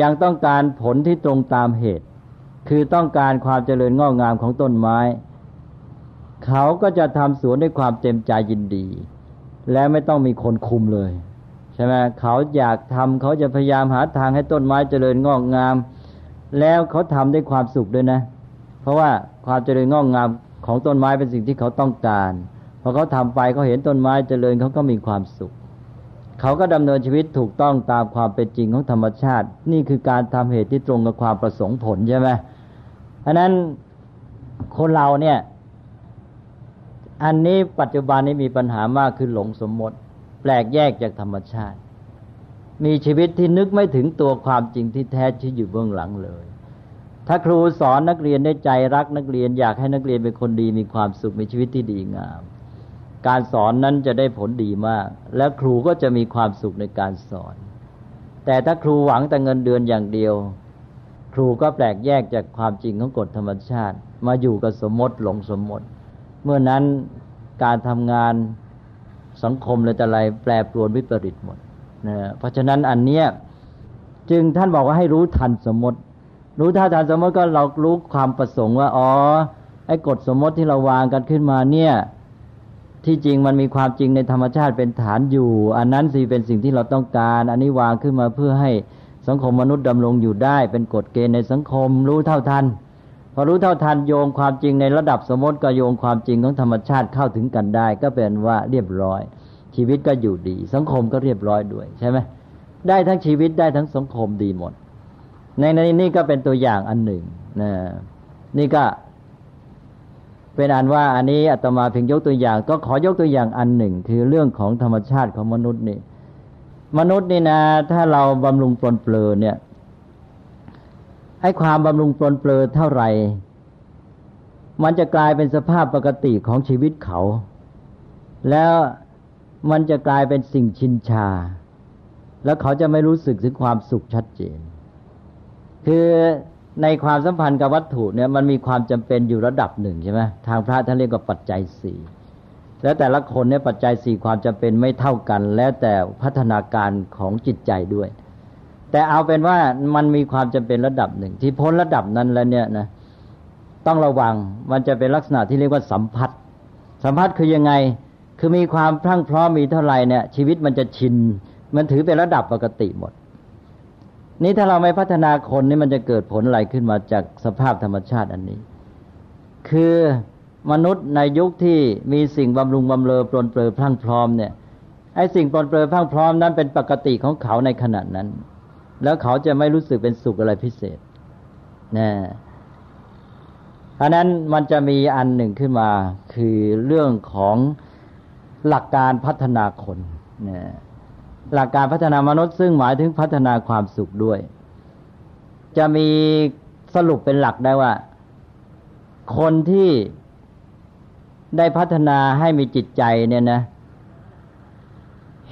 ยังต้องการผลที่ตรงตามเหตุ คือต้องการความเจริญงอกงามของต้นไม้ เขาก็จะทำสวนด้วยความเต็มใจยินดี และไม่ต้องมีคนคุมเลยใช่ไหมเขาอยากทำเขาจะพยายามหาทางให้ต้นไม้เจริญงอกงาม แล้วเขาทำด้วยความสุขด้วยนะ เพราะว่าความเจริญงอกงามของต้นไม้เป็นสิ่งที่เขาต้องการพอเขาทำไปเขาเห็นต้นไม้เจริญเขาก็มีความสุข เขาก็ดำเนินชีวิตถูกต้องตามความเป็นจริงของธรรมชาติ นี่คือการทำเหตุที่ตรงกับความประสงค์ผลใช่ไหมเพราะนั้นคนเราเนี่ย อันนี้ปัจจุบันนี้มีปัญหามากคือหลงสมมติ แปลกแยกจากธรรมชาติ มีชีวิตที่นึกไม่ถึงตัวความจริงที่แท้ที่อยู่เบื้องหลังเลย ถ้าครูสอนนักเรียนได้ใจรักนักเรียนอยากให้นักเรียนเป็นคนดีมีความสุขมีชีวิตที่ดีงาม การสอนนั้นจะได้ผลดีมาก และครูก็จะมีความสุขในการสอน แต่ถ้าครูหวังแต่เงินเดือนอย่างเดียว ครูก็แปลกแยกจากความจริงของกฎธรรมชาติ มาอยู่กับสมมติหลงสมมติ เมื่อนั้นการทำงานสังคมเลยแต่ไรแปรปรวนวิปริตหมดนะเพราะฉะนั้นอันเนี้ยจึงท่านบอกว่าให้รู้ทันสมมติ รู้ท่าทันสมมติก็เรารู้ความประสงค์ว่าอ๋อไอ้กฎสมมติที่เราวางกันขึ้นมาเนี่ย ที่จริงมันมีความจริงในธรรมชาติเป็นฐานอยู่ อันนั้นสิเป็นสิ่งที่เราต้องการ อันนี้วางขึ้นมาเพื่อให้สังคมมนุษย์ดำรงอยู่ได้ เป็นกฎเกณฑ์ในสังคมรู้เท่าทันพอรู้เท่าทันโยงความจริงในระดับสมมติก็โยงความจริงของธรรมชาติเข้าถึงกันได้ ก็เป็นว่าเรียบร้อย ชีวิตก็อยู่ดี สังคมก็เรียบร้อยด้วยใช่ไหมได้ทั้งชีวิตได้ทั้งสังคมดีหมด ในในนี้ก็เป็นตัวอย่างอันหนึ่งนะนี่ก็ เป็นอันว่าอันนี้อาตมาเพียงยกตัวอย่าง ก็ขอยกตัวอย่างอันหนึ่ง คือเรื่องของธรรมชาติของมนุษย์นี่ มนุษย์นี่นะ ถ้าเราบำรุงปลนเปลือเนี่ยให้ความบำรุงปลนเปลือเท่าไหร่ มันจะกลายเป็นสภาพปกติของชีวิตเขา แล้วมันจะกลายเป็นสิ่งชินชา แล้วเขาจะไม่รู้สึกถึงความสุขชัดเจน คือ ในความสัมพันธ์กับวัตถุเนี่ยมันมีความจำเป็นอยู่ระดับหนึ่งใช่ไหมทางพระท่านเรียกว่าปัจจัยสี่แล้วแต่ละคนเนี่ยปัจจัยสี่ความจำเป็นไม่เท่ากัน แล้วแต่พัฒนาการของจิตใจด้วย แต่เอาเป็นว่ามันมีความจำเป็นระดับหนึ่ง ที่พ้นระดับนั้นแล้วเนี่ยนะต้องระวังมันจะเป็นลักษณะที่เรียกว่าสัมผัส สัมผัสคือยังไงคือมีความพรั่งพร้อมมีเท่าไหร่เนี่ยชีวิตมันจะชิน มันถือเป็นระดับปกติหมด นี่ถ้าเราไม่พัฒนาคนนี่มันจะเกิดผลอะไรขึ้นมาจากสภาพธรรมชาติอันนี้ คือมนุษย์ในยุคที่มีสิ่งบำรุงบำเรอปลนเปลือพรั่งพร้อมเนี่ยไอ้สิ่งปลนเปลือพรั่งพร้อมนั้นเป็นปกติของเขาในขณะนั้น แล้วเขาจะไม่รู้สึกเป็นสุขอะไรพิเศษนะเพราะนั้นมันจะมีอันหนึ่งขึ้นมาคือเรื่องของหลักการพัฒนาคนนะ หลักการพัฒนามนุษย์ซึ่งหมายถึงพัฒนาความสุขด้วย จะมีสรุปเป็นหลักได้ว่า คนที่ได้พัฒนาให้มีจิตใจเนี่ยนะ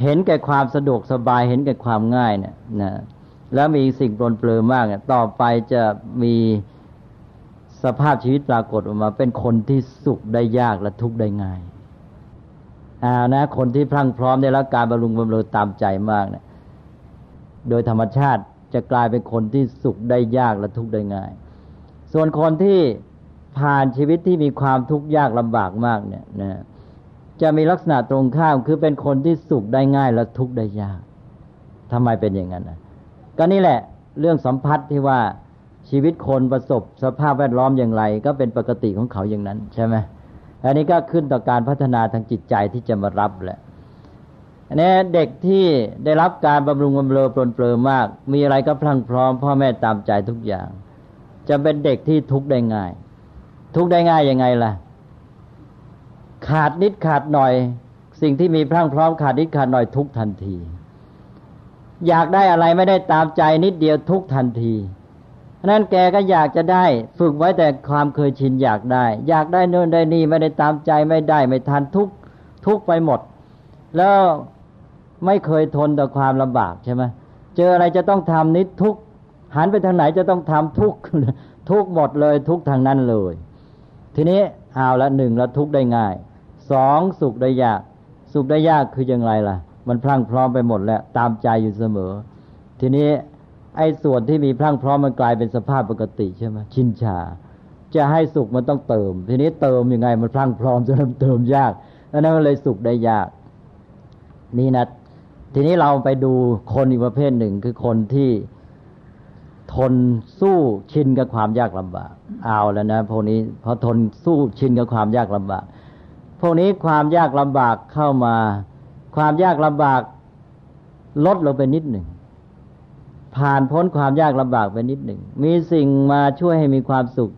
เห็นแก่ความสะดวกสบายเห็นแก่ความง่ายเนี่ยนะแล้วมีสิ่งปลนเปลือมากเนี่ยต่อไปจะมีสภาพชีวิตปรากฏออกมา เป็นคนที่สุขได้ยากและทุกข์ได้ง่าย อ่านะ คนที่พรั่งพร้อมได้รับการบำรุงบำเรอตามใจมากเนะี่ยโดยธรรมชาติจะกลายเป็นคนที่สุขได้ยากและทุกข์ได้ง่าย ส่วนคนที่ผ่านชีวิตที่มีความทุกข์ยากลำบากมากเนี่ยนะจะมีลักษณะตรงข้ามคือเป็นคนที่สุขได้ง่ายและทุกข์ได้ยากทำไมเป็นอย่างนั้นนะก็นี่แหละ เรื่องสัมพัทธ์ที่ว่าชีวิตคนประสบสภาพแวดล้อมอย่างไร ก็เป็นปกติของเขาอย่างนั้น ใช่ไหม อันนี้ก็ขึ้นต่อการพัฒนาทางจิตใจที่จะมารับแหละอันนี้เด็กที่ได้รับการบำรุงบำเรอปลนเปลือมาก มีอะไรก็พลังพร้อมพ่อแม่ตามใจทุกอย่าง จะเป็นเด็กที่ทุกได้ง่าย ทุกได้ง่ายยังไงล่ะ ขาดนิดขาดหน่อย สิ่งที่มีพรั่งพร้อมขาดนิดขาดหน่อยทุกทันที อยากได้อะไรไม่ได้ตามใจนิดเดียวทุกทันที นั้นแกก็อยากจะได้ ฝึกไว้แต่ความเคยชินอยากได้ อยากได้เนินได้นี่ไม่ได้ตามใจไม่ได้ไม่ทันทุกทุกไปหมด แล้วไม่เคยทนต่อความลำบากใช่ไหมเจออะไรจะต้องทำนิดทุกหันไปทางไหนจะต้องทำทุกทุกหมดเลยทุกทางนั้นเลย ทีนี้เอาละหนึ่งล้วทุกได้ง่ายสองสุขได้ยาก สุขได้ยากคือยังไงล่ะ มันพลั่งพร้อมไปหมดแล้ว ตามใจอยู่เสมอ ทีนี้ ไอ้ส่วนที่มีพรั่งพร้อมมันกลายเป็นสภาพปกติใช่ไหมชินชา จะให้สุขมันต้องเติม ทีนี้เติมยังไงมันพรั่งพร้อมจะเริ่มเติมยากแล้วนั้นมันเลยสุขได้ยาก นี่นะทีนี้เราไปดูคนอีกประเภทหนึ่งคือคนที่ทนสู้ชินกับความยากลำบาก เอาแล้วนะพวกนี้พอทนสู้ชินกับความยากลำบาก พวกนี้ความยากลำบากเข้ามา ความยากลำบากลดลงไปนิดหนึ่ง ผ่านพ้นความยากลำบากไปนิดหนึ่ง มีสิ่งมาช่วยให้มีความสุข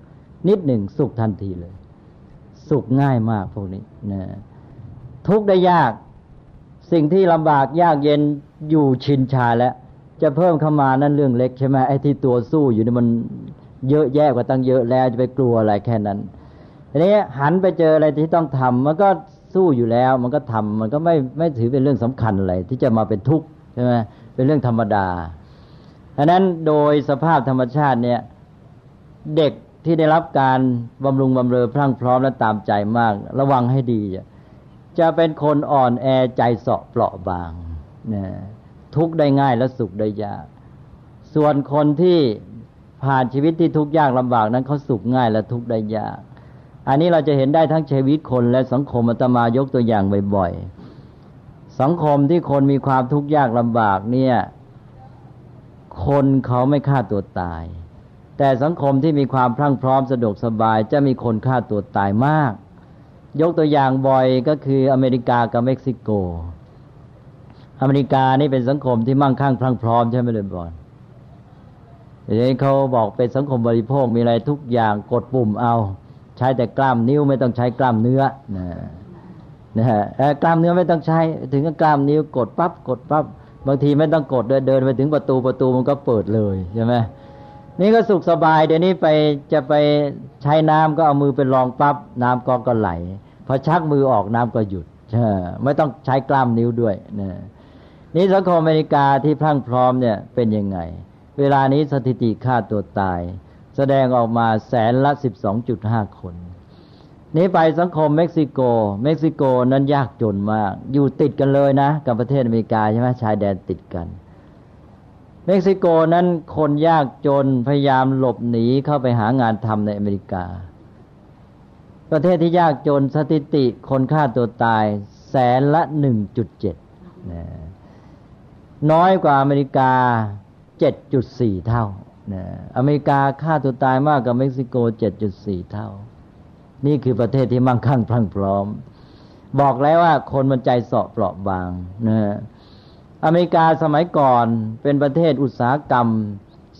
นิดหนึ่ง สุขทันทีเลย สุขง่ายมากพวกนี้นะทุกได้ยาก สิ่งที่ลำบากยากเย็นอยู่ชินชาแล้ว จะเพิ่มเข้ามานั่นเรื่องเล็กใช่ไหมไอ้ที่ตัวสู้อยู่นี่มันเยอะแยะกว่าตั้งเยอะแล้วจะไปกลัวอะไรแค่นั้นทีนี้หันไปเจออะไรที่ต้องทำมันก็สู้อยู่แล้ว มันก็ทำมันก็ไม่ไม่ถือเป็นเรื่องสำคัญอะไรที่จะมาเป็นทุกข์ใช่ไหมเป็นเรื่องธรรมดา เพราะนั้นโดยสภาพธรรมชาติเนี่ยเด็กที่ได้รับการบำรุงบำเรอพรั่งพร้อมและตามใจมาก ระวังให้ดี จะเป็นคนอ่อนแอใจเสาะเปราะบางนะทุกได้ง่ายและสุขได้ยาก ส่วนคนที่ผ่านชีวิตที่ทุกข์ยากลำบากนั้นเขาสุขง่ายและทุกข์ได้ยาก อันนี้เราจะเห็นได้ทั้งชีวิตคนและสังคมอาตมายกตัวอย่างบ่อยๆสังคมที่คนมีความทุกข์ยากลำบากเนี่ย คนเขาไม่ฆ่าตัวตาย แต่สังคมที่มีความพรั่งพร้อมสะดวกสบายจะมีคนฆ่าตัวตายมาก ยกตัวอย่างบ่อยก็คืออเมริกากับเม็กซิโก อเมริกานี่เป็นสังคมที่มั่งคั่งพรั่งพร้อมใช่ไหมเลยบอลเดี๋ยวนี้เขาบอกเป็นสังคมบริโภคมีอะไรทุกอย่างกดปุ่มเอา ใช้แต่กล้ามนิ้วไม่ต้องใช้กล้ามเนื้อนะนะฮะกล้ามเนื้อไม่ต้องใช้ ถึงกล้ามนิ้วกดปั๊บกดปั๊บ บางทีไม่ต้องกดเดินเดินไปถึงประตูประตูมันก็เปิดเลยใช่ไหมนี่ก็สุขสบายเดี๋ยวนี้ไปจะไปใช้น้ำก็เอามือไปรองปั๊บน้ำก็ก็ไหลพอชักมือออกน้ำก็หยุดใช่ไม่ต้องใช้กล้ามนิ้วด้วยนะนี่สังคมอเมริกาที่พรั่งพร้อมเนี่ยเป็นยังไง เวลานี้สถิติฆ่าตัวตาย แสดงออกมาแสนละ12.5คน นี้ไปสังคมเม็กซิโก เม็กซิโกนั้นยากจนมาก อยู่ติดกันเลยนะ กับประเทศอเมริกาใช่ไหมชายแดนติดกัน เม็กซิโกนั้นคนยากจนพยายามหลบหนีเข้าไปหางานทำในอเมริกา ประเทศที่ยากจนสถิติคนฆ่าตัวตายแสนละ1.7น้อยกว่าอเมริกา7.4เท่าอเมริกาฆ่าตัวตายมากกว่าเม็กซิโก7.4เท่า นี่คือประเทศที่มั่งคั่งพรั่งพร้อม บอกแล้วว่าคนมันใจเสาะเปราะบางนะอเมริกาสมัยก่อนเป็นประเทศอุตสาหกรรม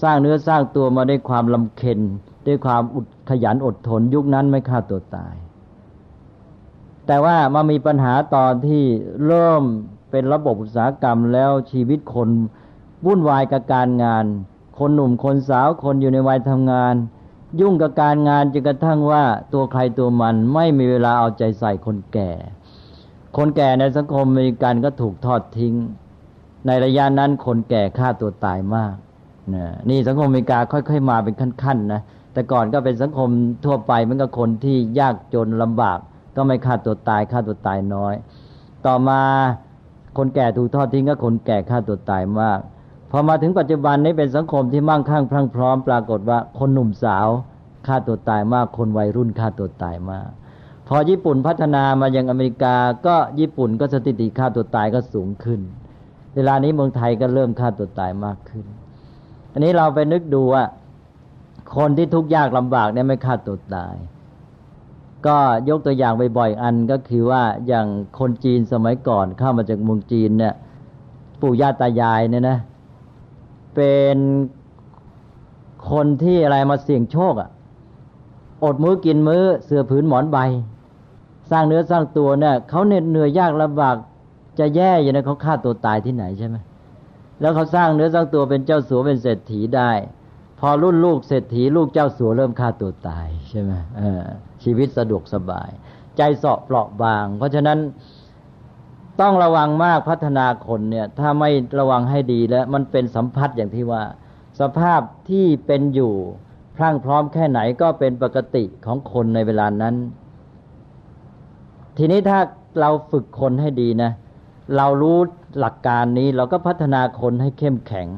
สร้างเนื้อสร้างตัวมาด้วยความลำเค็นด้วยความอุดขยันอดทนยุคนั้นไม่ฆ่าตัวตาย แต่ว่ามามีปัญหาตอนที่เริ่มเป็นระบบอุตสาหกรรมแล้วชีวิตคนวุ่นวายกับการงาน คนหนุ่มคนสาวคนอยู่ในวัยทำงาน ยุ่งกับการงานจนกระทั่งว่าตัวใครตัวมันไม่มีเวลาเอาใจใส่คนแก่ คนแก่ในสังคมอเมริกันก็ถูกทอดทิ้ง ในระยะนั้นคนแก่ฆ่าตัวตายมากนี่สังคมอเมริกาค่อย ๆ มาเป็นขั้นๆนะแต่ก่อนก็เป็นสังคมทั่วไปมันก็คนที่ยากจนลำบาก ก็ไม่ฆ่าตัวตายฆ่าตัวตายน้อย ต่อมาคนแก่ถูกทอดทิ้งก็คนแก่ฆ่าตัวตายมาก พอมาถึงปัจจุบันนี้เป็นสังคมที่มั่งคั่งพรั่งพร้อม ปรากฏว่าคนหนุ่มสาวฆ่าตัวตายมากคนวัยรุ่นฆ่าตัวตายมาก พอญี่ปุ่นพัฒนามายังอเมริกาก็ญี่ปุ่นก็สถิติฆ่าตัวตายก็สูงขึ้น เวลานี้เมืองไทยก็เริ่มฆ่าตัวตายมากขึ้น อันนี้เราไปนึกดูว่าคนที่ทุกข์ยากลำบากเนี่ยไม่ฆ่าตัวตาย ก็ยกตัวอย่างบ่อยๆอันก็คือว่าอย่างคนจีนสมัยก่อนเข้ามาจากเมืองจีนเนี่ยปู่ย่าตายายเนี่ยนะ เป็นคนที่อะไรมาเสี่ยงโชคอะ อดมื้อกินมื้อเสือผืนหมอนใบ สร้างเนื้อสร้างตัวเนี่ยเขาเหน็ดเหนื่อยยากลำบากจะแย่อยู่นะเขาฆ่าตัวตายที่ไหนใช่ไหมแล้วเขาสร้างเนื้อสร้างตัวเป็นเจ้าสัวเป็นเศรษฐีได้ พอรุ่นลูกเศรษฐีลูกเจ้าสัวเริ่มฆ่าตัวตายใช่ไหมชีวิตสะดวกสบาย ใจเสาะเปราะบาง เพราะฉะนั้น ต้องระวังมากพัฒนาคนเนี่ย ถ้าไม่ระวังให้ดีแล้ว มันเป็นสัมผัสอย่างที่ว่า สภาพที่เป็นอยู่พรั่งพร้อมแค่ไหนก็เป็นปกติของคนในเวลานั้น ทีนี้ถ้าเราฝึกคนให้ดีนะ เรารู้หลักการนี้เราก็พัฒนาคนให้เข้มแข็ง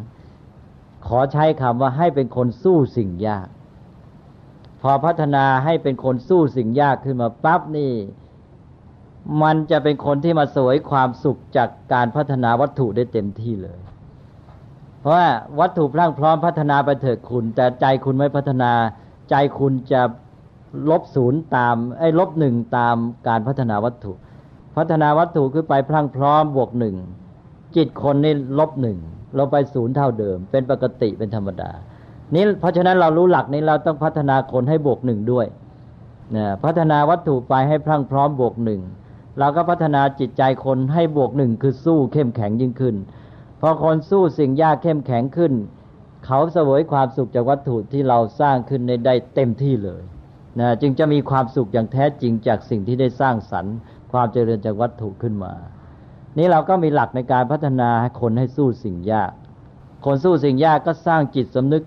ขอใช้คำว่าให้เป็นคนสู้สิ่งยาก พอพัฒนาให้เป็นคนสู้สิ่งยากขึ้นมาปั๊บนี่ มันจะเป็นคนที่มาสวยความสุขจากการพัฒนาวัตถุได้เต็มที่เลย เพราะว่าวัตถุพรั่งพร้อมพัฒนาไปเถิดคุณ แต่ใจคุณไม่พัฒนา ใจคุณจะลบศูนย์ตามไอ้ลบหนึ่งตามการพัฒนาวัตถุ พัฒนาวัตถุคือไปพรั่งพร้อมบวกหนึ่งจิตคนนี่ลบหนึ่งเราไปศูนย์เท่าเดิม เป็นปกติเป็นธรรมดานี่เพราะฉะนั้นเรารู้หลักนี้เราต้องพัฒนาคนให้บวกหนึ่งด้วยนะพัฒนาวัตถุไปให้พรั่งพร้อมบวกหนึ่ง เราก็พัฒนาจิตใจคนให้บวกหนึ่งคือสู้เข้มแข็งยิ่งขึ้น พอคนสู้สิ่งยากเข้มแข็งขึ้น เขาเสวยความสุขจากวัตถุที่เราสร้างขึ้นในได้เต็มที่เลยนะจึงจะมีความสุขอย่างแท้จริงจากสิ่งที่ได้สร้างสรรค์ ความเจริญจากวัตถุขึ้นมา นี้เราก็มีหลักในการพัฒนาคนให้สู้สิ่งยาก คนสู้สิ่งยากก็สร้างจิตสำนึก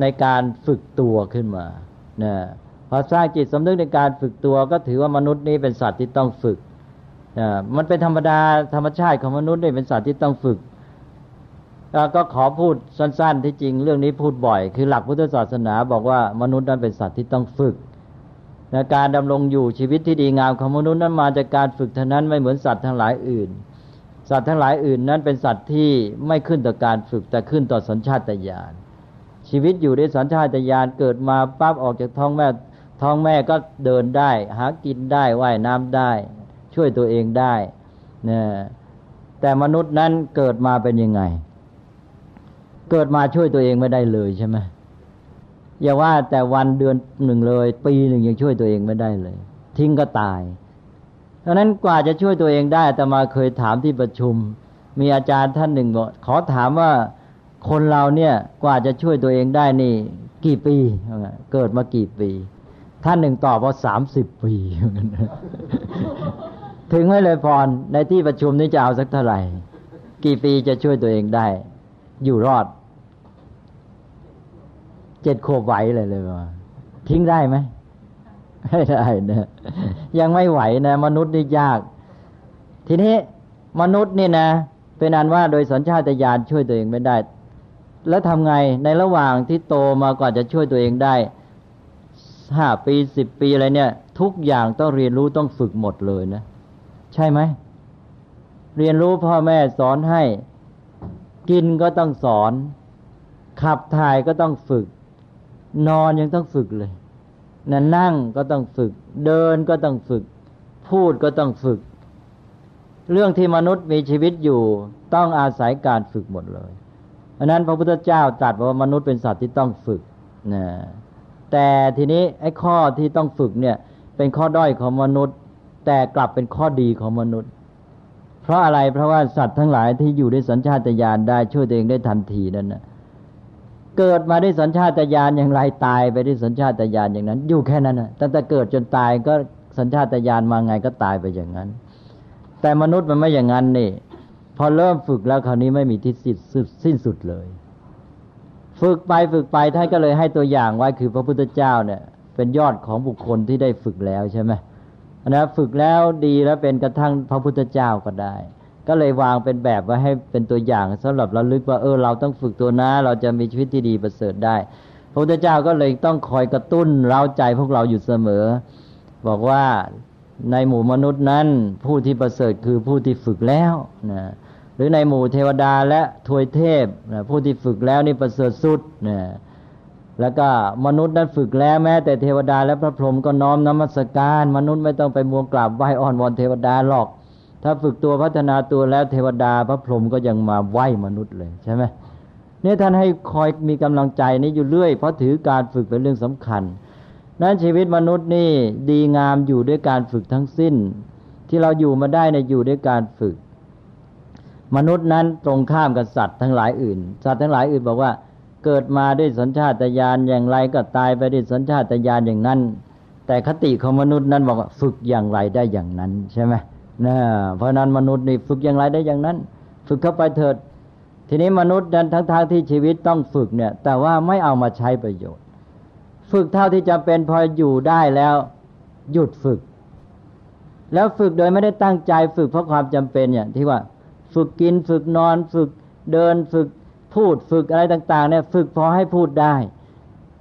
ในการฝึกตัวขึ้นมานะ พอสร้างจิตสำนึกในการฝึกตัว ก็ถือว่ามนุษย์นี้เป็นสัตว์ที่ต้องฝึกมันเป็นธรรมดาธรรมชาติของมนุษย์นี่เป็นสัตว์ที่ต้องฝึกก็ขอพูดสั้น ๆ ที่จริงเรื่องนี้พูดบ่อย คือหลักพุทธศาสนาบอกว่ามนุษย์นั้นเป็นสัตว์ที่ต้องฝึกการดำรงอยู่ชีวิตที่ดีงามของมนุษย์นั้นมาจากการฝึกเท่านั้นไม่เหมือนสัตว์ทั้งหลายอื่น สัตว์ทั้งหลายอื่นนั้นเป็นสัตว์ที่ไม่ขึ้นต่อการฝึกแต่ขึ้นต่อสัญชาตญาณชีวิตอยู่ด้วยสัญชาตญาณเกิดมาปั๊บออกจากท้องแม่ ท้องแม่ก็เดินได้ หากินได้ว่ายน้ำได้ ช่วยตัวเองได้นะแต่มนุษย์นั้นเกิดมาเป็นยังไง เกิดมาช่วยตัวเองไม่ได้เลยใช่ไหมอย่าว่าแต่วันเดือนหนึ่งเลย ปีหนึ่งยังช่วยตัวเองไม่ได้เลย ทิ้งก็ตายดังนั้นกว่าจะช่วยตัวเองได้แต่มาเคยถามที่ประชุม มีอาจารย์ท่านหนึ่งบอกขอถามว่าคนเราเนี่ยกว่าจะช่วยตัวเองได้นี่ กี่ปี เกิดมากี่ปี ท่านหนึ่งตอบว่าสามสิบปีถึงไม่เลยพรในที่ประชุมนี้จะเอาสักเท่าไหร่ กี่ปีจะช่วยตัวเองได้ อยู่รอด เจ็ดขวบไหวเลยเลยว่าทิ้งได้ไหมไม่ได้นะยังไม่ไหวนะ มนุษย์นี่ยาก ทีนี้มนุษย์นี่นะ เป็นอันว่าโดยสัญชาตญาณช่วยตัวเองไม่ได้ แล้วทำไงในระหว่างที่โตมากว่าจะช่วยตัวเองได้ ห้าปีสิบปีอะไรเนี่ย ทุกอย่างต้องเรียนรู้ต้องฝึกหมดเลยนะ ใช่ไหม เรียนรู้พ่อแม่สอนให้ กินก็ต้องสอน ขับถ่ายก็ต้องฝึก นอนยังต้องฝึกเลยนั่นนั่งก็ต้องฝึก เดินก็ต้องฝึก พูดก็ต้องฝึก เรื่องที่มนุษย์มีชีวิตอยู่ ต้องอาศัยการฝึกหมดเลยราะนั้นพระพุทธเจ้าตรัสว่ามนุษย์เป็นสัตว์ที่ต้องฝึกนะ แต่ทีนี้ไอ้ข้อที่ต้องฝึกเนี่ย เป็นข้อด้อยของมนุษย์ แต่กลับเป็นข้อดีของมนุษย์ เพราะอะไรเพราะว่าสัตว์ทั้งหลายที่อยู่ด้วยสัญชาตญาณได้ช่วยตัวเองได้ทันทีนั่นนะเกิดมาด้วยสัญชาตญาณอย่างไรตายไปด้วยสัญชาตญาณอย่างนั้น อยู่แค่นั้นนะตั้งแต่เกิดจนตายก็สัญชาตญาณมาไงก็ตายไปอย่างนั้น แต่มนุษย์มันไม่อย่างนั้นนี่ พอเริ่มฝึกแล้วคราวนี้ไม่มีที่สิ้นสุดเลย ฝึกไปฝึกไปท่านก็เลยให้ตัวอย่างไว้คือพระพุทธเจ้าเนี่ย เป็นยอดของบุคคลที่ได้ฝึกแล้วใช่ไหมนะฝึกแล้วดีแล้วเป็นกระทั่งพระพุทธเจ้าก็ได้ ก็เลยวางเป็นแบบไว้ให้เป็นตัวอย่างสำหรับระลึกว่าเออ เราต้องฝึกตัวนะ เราจะมีชีวิตที่ดีประเสริฐได้ พระพุทธเจ้าก็เลยต้องคอยกระตุ้นเร้าใจพวกเราอยู่เสมอ บอกว่าในหมู่มนุษย์นั้นผู้ที่ประเสริฐคือผู้ที่ฝึกแล้วนะ หรือในหมู่เทวดาและทวยเทพนะผู้ที่ฝึกแล้วนี่ประเสริฐสุดนะแล้วก็มนุษย์นั้นฝึกแล้วแม้แต่เทวดาและพระพรหมก็น้อมนมัสการ มนุษย์ไม่ต้องไปมัวกราบไหว้อ่อนวอนเทวดาหรอก ถ้าฝึกตัวพัฒนาตัวแล้วเทวดาพระพรหมก็ยังมาไหว้มนุษย์เลยใช่ไหมเนี่ยท่านให้คอยมีกำลังใจนี้อยู่เรื่อย เพราะถือการฝึกเป็นเรื่องสำคัญ นั้นชีวิตมนุษย์นี่ดีงามอยู่ด้วยการฝึกทั้งสิ้น ที่เราอยู่มาได้ในอยู่ด้วยการฝึก มนุษย์นั้นตรงข้ามกับสัตว์ทั้งหลายอื่น สัตว์ทั้งหลายอื่นบอกว่า เกิดมาด้วยสัญชาตญาณอย่างไรก็ตายไปด้วยสัญชาตญาณอย่างนั้น แต่คติของมนุษย์นั้นบอกว่าฝึกอย่างไรได้อย่างนั้นใช่ไหมนะเพราะนั้นมนุษย์นี่ฝึกอย่างไรได้อย่างนั้น ฝึกเข้าไปเถิด ทีนี้มนุษย์นั้นทั้งๆทที่ชีวิตต้องฝึกเนี่ย แต่ว่าไม่เอามาใช้ประโยชน์ ฝึกเท่าที่จำเป็นพออยู่ได้แล้ว หยุดฝึก แล้วฝึกโดยไม่ได้ตั้งใจฝึกเพราะความจำเป็นอย่างที่ว่า ฝึกกิน ฝึกนอน ฝึกเดิน ฝึกพูด ฝึกอะไรต่าง ๆ เนี่ย ฝึกพอให้พูดได้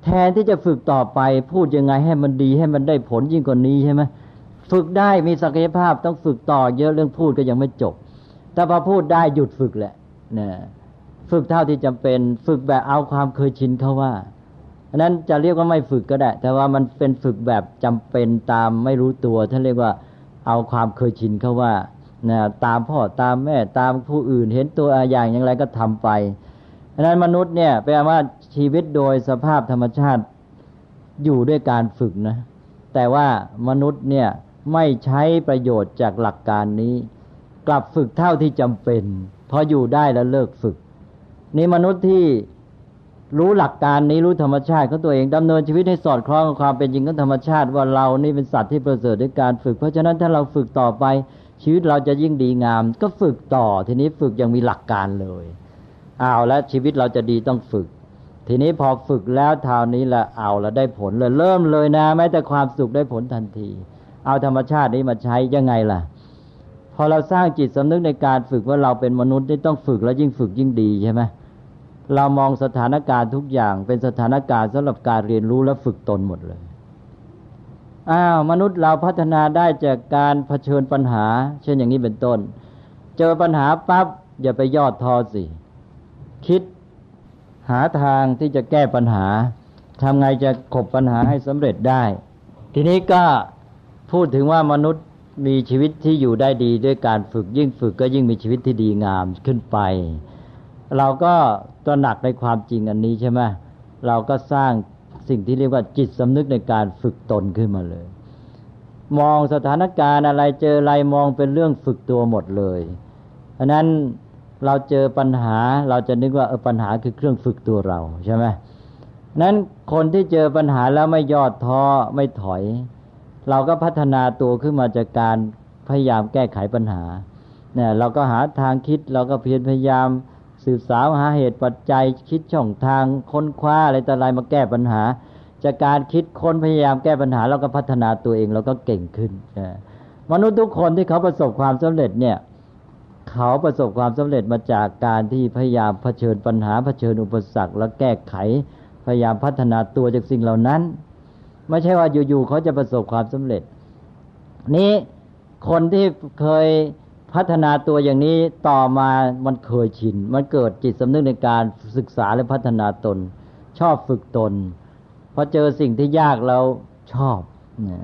แทนที่จะฝึกต่อไป พูดยังไงให้มันดีให้มันได้ผลยิ่งกว่านี้ใช่ไหมฝึกได้มีศักยภาพต้องฝึกต่อ เยอะเรื่องพูดก็ยังไม่จบ แต่พอพูดได้หยุดฝึกแหละนะฝึกเท่าที่จำเป็น ฝึกแบบเอาความเคยชินเขาว่าอันนั้นจะเรียกว่าไม่ฝึกก็ได้ แต่ว่ามันเป็นฝึกแบบจำเป็นตามไม่รู้ตัวท่านเรียกว่าเอาความเคยชินเขาว่า นะตามพ่อตามแม่ตามผู้อื่น เห็นตัวอย่างอย่างไรก็ทำไปอันนั้นมนุษย์เนี่ยแปลว่าชีวิตโดยสภาพธรรมชาติอยู่ด้วยการฝึกนะ แต่ว่ามนุษย์เนี่ยไม่ใช้ประโยชน์จากหลักการนี้ กลับฝึกเท่าที่จำเป็น พออยู่ได้แล้วเลิกฝึก นี่มนุษย์ที่รู้หลักการนี้รู้ธรรมชาติของตัวเองดำเนินชีวิตให้สอดคล้องกับความเป็นจริงของธรรมชาติ ว่าเรานี่เป็นสัตว์ที่ประเสริฐด้วยการฝึก เพราะฉะนั้นถ้าเราฝึกต่อไป ชีวิตเราจะยิ่งดีงาม ก็ฝึกต่อ ทีนี้ฝึกยังมีหลักการเลยเอาแล้วชีวิตเราจะดีต้องฝึก ทีนี้พอฝึกแล้วเท่านี้ละเอาแล้วได้ผลเลยเริ่มเลยนะแม้แต่ความสุขได้ผลทันที เอาธรรมชาตินี้มาใช้ยังไงล่ะ พอเราสร้างจิตสำนึกในการฝึกว่าเราเป็นมนุษย์ที่ต้องฝึกแล้วยิ่งฝึกยิ่งดีใช่ไหมเรามองสถานการณ์ทุกอย่างเป็นสถานการณ์สำหรับการเรียนรู้และฝึกตนหมดเลย อ้าวมนุษย์เราพัฒนาได้จากการเผชิญปัญหา เช่นอย่างนี้เป็นต้น เจอปัญหาปั๊บอย่าไปยอดทอสิ คิดหาทางที่จะแก้ปัญหาทำไงจะขบปัญหาให้สำเร็จได้ ทีนี้ก็พูดถึงว่ามนุษย์มีชีวิตที่อยู่ได้ดีด้วยการฝึกยิ่งฝึกก็ยิ่งมีชีวิตที่ดีงามขึ้นไป เราก็ตระหนักในความจริงอันนี้ใช่ไหมเราก็สร้าง สิ่งที่เรียกว่าจิตสำนึกในการฝึกตนขึ้นมาเลย มองสถานการณ์อะไรเจออะไรมองเป็นเรื่องฝึกตัวหมดเลยเพราะนั้นเราเจอปัญหาเราจะนึกว่าเออปัญหาคือเครื่องฝึกตัวเราใช่ไหมนั้นคนที่เจอปัญหาแล้วไม่ยอดท้อไม่ถอย เราก็พัฒนาตัวขึ้นมาจากการพยายามแก้ไขปัญหาเนี่ยเราก็หาทางคิดเราก็เพียรพยายาม สืบสาวหาเหตุปัจจัยคิดช่องทางค้นคว้าอะไรต่ออะไรมาแก้ปัญหา จากการคิดค้นพยายามแก้ปัญหาเราก็พัฒนาตัวเองเราก็เก่งขึ้นมนุษย์ทุกคนที่เขาประสบความสำเร็จเนี่ยเขาประสบความสำเร็จมาจากการที่พยายามเผชิญปัญหาเผชิญอุปสรรค แล้วแก้ไข พยายามพัฒนาตัวจากสิ่งเหล่านั้น ไม่ใช่ว่าอยู่ๆเขาจะประสบความสำเร็จ นี้คนที่เคย พัฒนาตัวอย่างนี้ต่อมามันเคยชิน มันเกิดจิตสำนึกในการศึกษาและพัฒนาตน ชอบฝึกตนพอเจอสิ่งที่ยากเราชอบนะ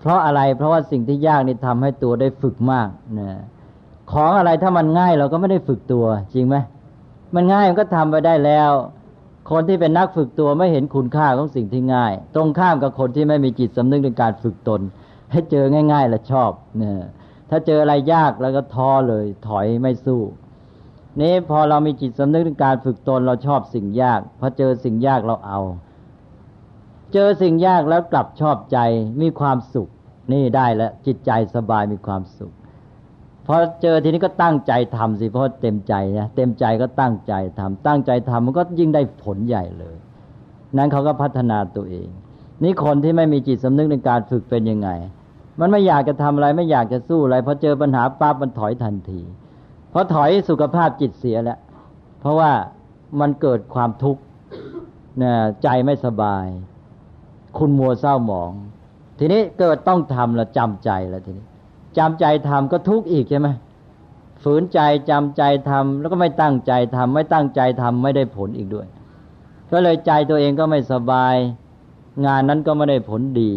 เพราะอะไรเพราะว่าสิ่งที่ยากนี่ทำให้ตัวได้ฝึกมากนะของอะไรถ้ามันง่ายเราก็ไม่ได้ฝึกตัว จริงไหมมันง่ายมันก็ทำไปได้แล้ว คนที่เป็นนักฝึกตัวไม่เห็นคุณค่าของสิ่งที่ง่าย ตรงข้ามกับคนที่ไม่มีจิตสำนึกในการฝึกตน ให้เจอง่ายๆ และชอบเนี่ย ถ้าเจออะไรยากแล้วก็ท้อเลย ถอยไม่สู้นี้พอเรามีจิตสำนึกในการฝึกตนเราชอบสิ่งยากพอเจอสิ่งยากเราเอา เจอสิ่งยากแล้วกลับชอบใจมีความสุข นี่ได้แล้วจิตใจสบายมีความสุขพอเจอทีนี้ก็ตั้งใจทำสิเพราะเต็มใจนะเต็มใจก็ตั้งใจทำตั้งใจทำมันก็ยิ่งได้ผลใหญ่เลย นั้นเขาก็พัฒนาตัวเอง นี่คนที่ไม่มีจิตสำนึกในการฝึกเป็นยังไง มันไม่อยากจะทำอะไรไม่อยากจะสู้อะไรพอเจอปัญหาปั๊บมันถอยทันทีพอถอยสุขภาพจิตเสียแล้ว เพราะว่ามันเกิดความทุกข์เนี่ยใจไม่สบาย คุณมัวเศร้าหมอง ทีนี้เกิดต้องทำแล้วจำใจแล้วทีนี้จำใจทำก็ทุกข์อีกใช่ไหมฝืนใจจำใจทำแล้วก็ไม่ตั้งใจทำไม่ตั้งใจทำไม่ได้ผลอีกด้วย ก็เลยใจตัวเองก็ไม่สบาย งานนั้นก็ไม่ได้ผลดี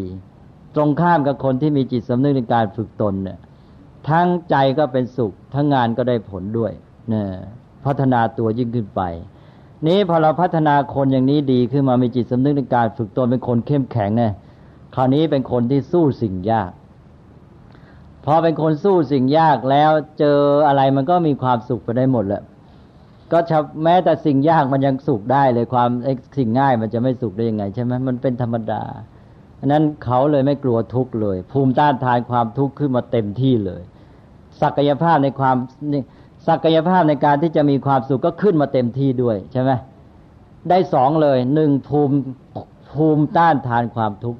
ตรงข้ามกับคนที่มีจิตสำนึกในการฝึกตนเนี่ย ทั้งใจก็เป็นสุข ทั้งงานก็ได้ผลด้วยเนี่ยพัฒนาตัวยิ่งขึ้นไป นี้พอเราพัฒนาคนอย่างนี้ดีขึ้นมามีจิตสำนึกในการฝึกตนเป็นคนเข้มแข็งเนี่ยคราวนี้เป็นคนที่สู้สิ่งยาก พอเป็นคนสู้สิ่งยากแล้วเจออะไรมันก็มีความสุขไปได้หมดแหละก็แม้แต่สิ่งยากมันยังสุขได้เลยความสิ่งง่ายมันจะไม่สุขได้ยังไง ใช่ไหมมันเป็นธรรมดา นั้นเขาเลยไม่กลัวทุกข์เลย ภูมิต้านทานความทุกข์ขึ้นมาเต็มที่เลย ศักยภาพในความศักยภาพในการที่จะมีความสุขก็ขึ้นมาเต็มที่ด้วยใช่ไหมได้สองเลยหนึ่งภูมิภูมิต้านทานความทุกข์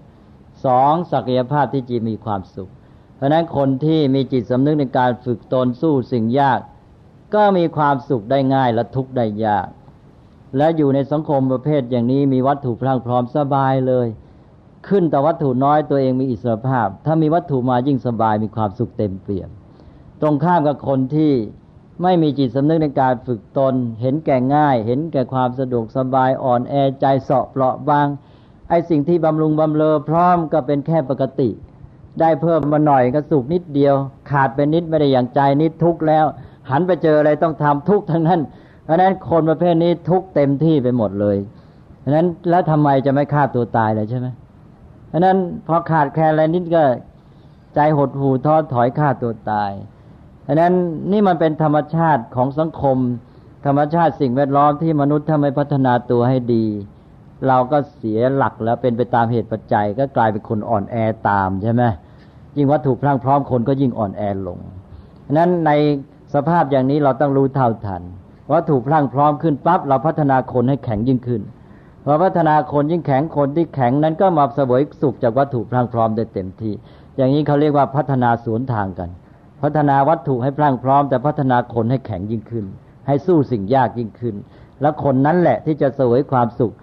สองศักยภาพที่จะมีความสุข เพราะนั้นคนที่มีจิตสำนึกในการฝึกตนสู้สิ่งยาก ก็มีความสุขได้ง่ายและทุกข์ได้ยาก และอยู่ในสังคมประเภทอย่างนี้มีวัตถุพลังพร้อมสบายเลย ขึ้นแต่วัตถุน้อยตัวเองมีอิสรภาพ ถ้ามีวัตถุมายิ่งสบายมีความสุขเต็มเปี่ยม ตรงข้ามกับคนที่ไม่มีจิตสำนึกในการฝึกตน เห็นแก่ง่าย เห็นแก่ความสะดวกสบายอ่อนแอใจเสาะเปราะบาง ไอ้สิ่งที่บำรุงบำเรอพร้อมก็เป็นแค่ปกติ ได้เพิ่มมาหน่อยก็สุขนิดเดียว ขาดไปนิดไม่ได้อย่างใจนิดทุกแล้ว หันไปเจออะไรต้องทำทุกทั้งนั้นเพราะนั้นคนประเภทนี้ทุกเต็มที่ไปหมดเลยเพราะนั้นแล้วทำไมจะไม่ฆ่าตัวตายเลยใช่ไหม เพราะนั้นพอขาดแคลนอะไรนิดก็ใจหดหู่ท้อถอยฆ่าตัวตาย เพราะนั้นนี่มันเป็นธรรมชาติของสังคมธธรรมชาติสิ่งแวดล้อมที่มนุษย์ถ้าไม่พัฒนาตัวให้ดี เราก็เสียหลักแล้วเป็นไปตามเหตุปัจจัย ก็กลายเป็นคนอ่อนแอตามใช่ไหมยิ่งวัตถุพลังพร้อมคนก็ยิ่งอ่อนแอลงนั้นในสภาพอย่างนี้เราต้องรู้เท่าทันวัตถุพลังพร้อมขึ้นปั๊บเราพัฒนาคนให้แข็งยิ่งขึ้น พอพัฒนาคนยิ่งแข็งคนที่แข็งนั้นก็มาเสวยสุขจากวัตถุพลังพร้อมได้เต็มที่ อย่างนี้เขาเรียกว่าพัฒนาสวนทางกัน พัฒนาวัตถุให้พลังพร้อม แต่พัฒนาคนให้แข็งยิ่งขึ้น ให้สู้สิ่งยากยิ่งขึ้น แล้วคนนั้นแหละที่จะเสวยความสุข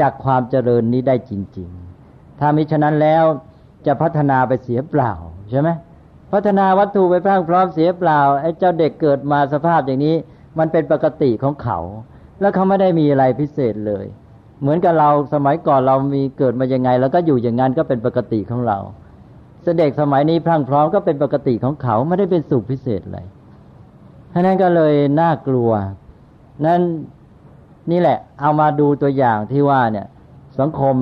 จากความเจริญนี้ได้จริง ๆ ถ้ามิฉะนั้นแล้วจะพัฒนาไปเสียเปล่าใช่ไหมพัฒนาวัตถุไปพลังพร้อมเสียเปล่าไอ้เจ้าเด็กเกิดมาสภาพอย่างนี้ มันเป็นปกติของเขา แล้วเขาไม่ได้มีอะไรพิเศษเลย เหมือนกับเราสมัยก่อนเรามีเกิดมายังไง แล้วก็อยู่อย่างนั้นก็เป็นปกติของเราเสด็จสมัยนี้พรั่งพร้อมก็เป็นปกติของเขาไม่ได้เป็นสุขพิเศษเลยท่านั้นก็เลยน่ากลัว นั่นนี่แหละ เอามาดูตัวอย่างที่ว่าเนี่ย สังคม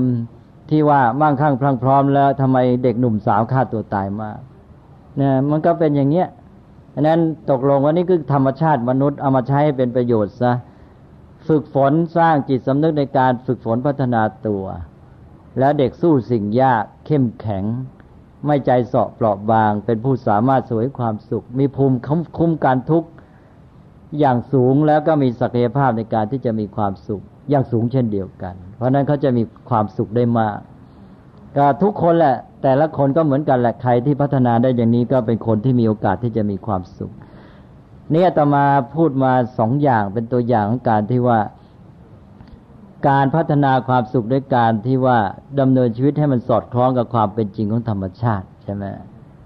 ที่ว่ามั่งคั่งพรั่งพร้อมแล้วทำไมเด็กหนุ่มสาวฆ่าตัวตายมากเนี่ยมันก็เป็นอย่างเนี้ยนั้นตกลงว่านี่คือธรรมชาติมนุษย์เอามาใช้ให้เป็นประโยชน์ซะ ฝึกฝนสร้างจิตสำนึกในการฝึกฝนพัฒนาตัว แล้วเด็กสู้สิ่งยากเข้มแข็ง ไม่ใจเสาะเปราะบาง เป็นผู้สามารถสวยความสุข มีภูมิคุ้มการทุกอย่างสูงแล้วก็มีศักยภาพในการที่จะมีความสุขอย่างสูงเช่นเดียวกัน เพราะนั้นเขาจะมีความสุขได้มากก็ทุกคนแหละ แต่ละคนก็เหมือนกันแหละใครที่พัฒนาได้อย่างนี้ก็เป็นคนที่มีโอกาสที่จะมีความสุข นี่อาตมาพูดมาสองอย่างเป็นตัวอย่างของการที่ว่า การพัฒนาความสุขด้วยการที่ว่าดำเนินชีวิตให้มันสอดคล้องกับความเป็นจริงของธรรมชาติใช่ไหม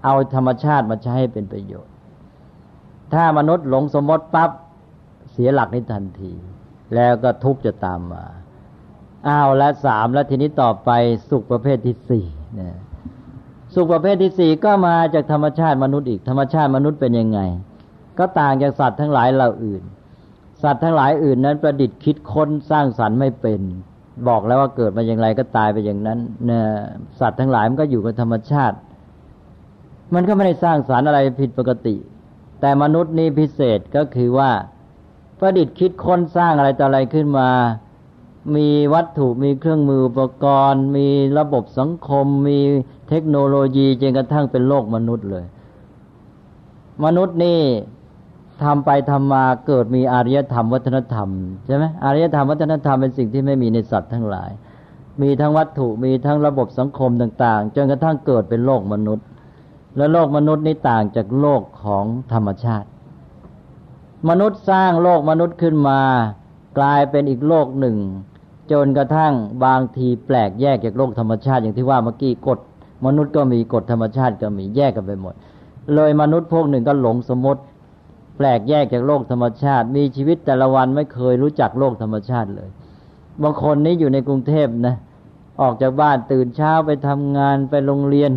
เอาธรรมชาติมาใช้ให้เป็นประโยชน์ ถ้ามนุษย์หลงสมมติปั๊บเสียหลักนี้ทันที แล้วก็ทุกข์จะตามมาอ้าวและสามแล้วทีนี้ต่อไปสุขประเภทที่สี่เนี่ยสุขประเภทที่สี่ก็มาจากธรรมชาติมนุษย์อีก ธรรมชาติมนุษย์เป็นยังไง ก็ต่างจากสัตว์ทั้งหลายเหล่าอื่น สัตว์ทั้งหลายอื่นนั้นประดิษฐ์คิดค้นสร้างสรรค์ไม่เป็น บอกแล้วว่าเกิดมาอย่างไรก็ตายไปอย่างนั้นเนี่ยสัตว์ทั้งหลายมันก็อยู่กับธรรมชาติ มันก็ไม่ได้สร้างสารรค์อะไรผิดปกติ แต่มนุษย์นี่พิเศษก็คือว่าประดิษฐ์คิดค้นสร้างอะไรต่ออะไรขึ้นมา มีวัตถุมีเครื่องมืออุปกรณ์ มีระบบสังคม มีเทคโนโลยีจนกระทั่งเป็นโลกมนุษย์เลย มนุษย์นี่ ทำไปทำมาเกิดมีอารยธรรมวัฒนธรรมใช่ไหมอารยธรรมวัฒนธรรมเป็นสิ่งที่ไม่มีในสัตว์ทั้งหลาย มีทั้งวัตถุมีทั้งระบบสังคมต่าง ๆ จนกระทั่งเกิดเป็นโลกมนุษย์ และโลกมนุษย์นี่ต่างจากโลกของธรรมชาติ มนุษย์สร้างโลกมนุษย์ขึ้นมา กลายเป็นอีกโลกหนึ่ง จนกระทั่งบางทีแปลกแยกจากโลกธรรมชาติอย่างที่ว่าเมื่อกี้กฎมนุษย์ก็มีกฎธรรมชาติก็มีแยกกันไปหมด เลยมนุษย์พวกหนึ่งก็หลงสมมติ ปลกแยกจากโลกธรรมชาติ มีชีวิตแต่ละวันไม่เคยรู้จักโลกธรรมชาติเลย บางคนนี้อยู่ในกรุงเทพนะออกจากบ้านตื่นเช้าไปทำงานไปโรงเรียน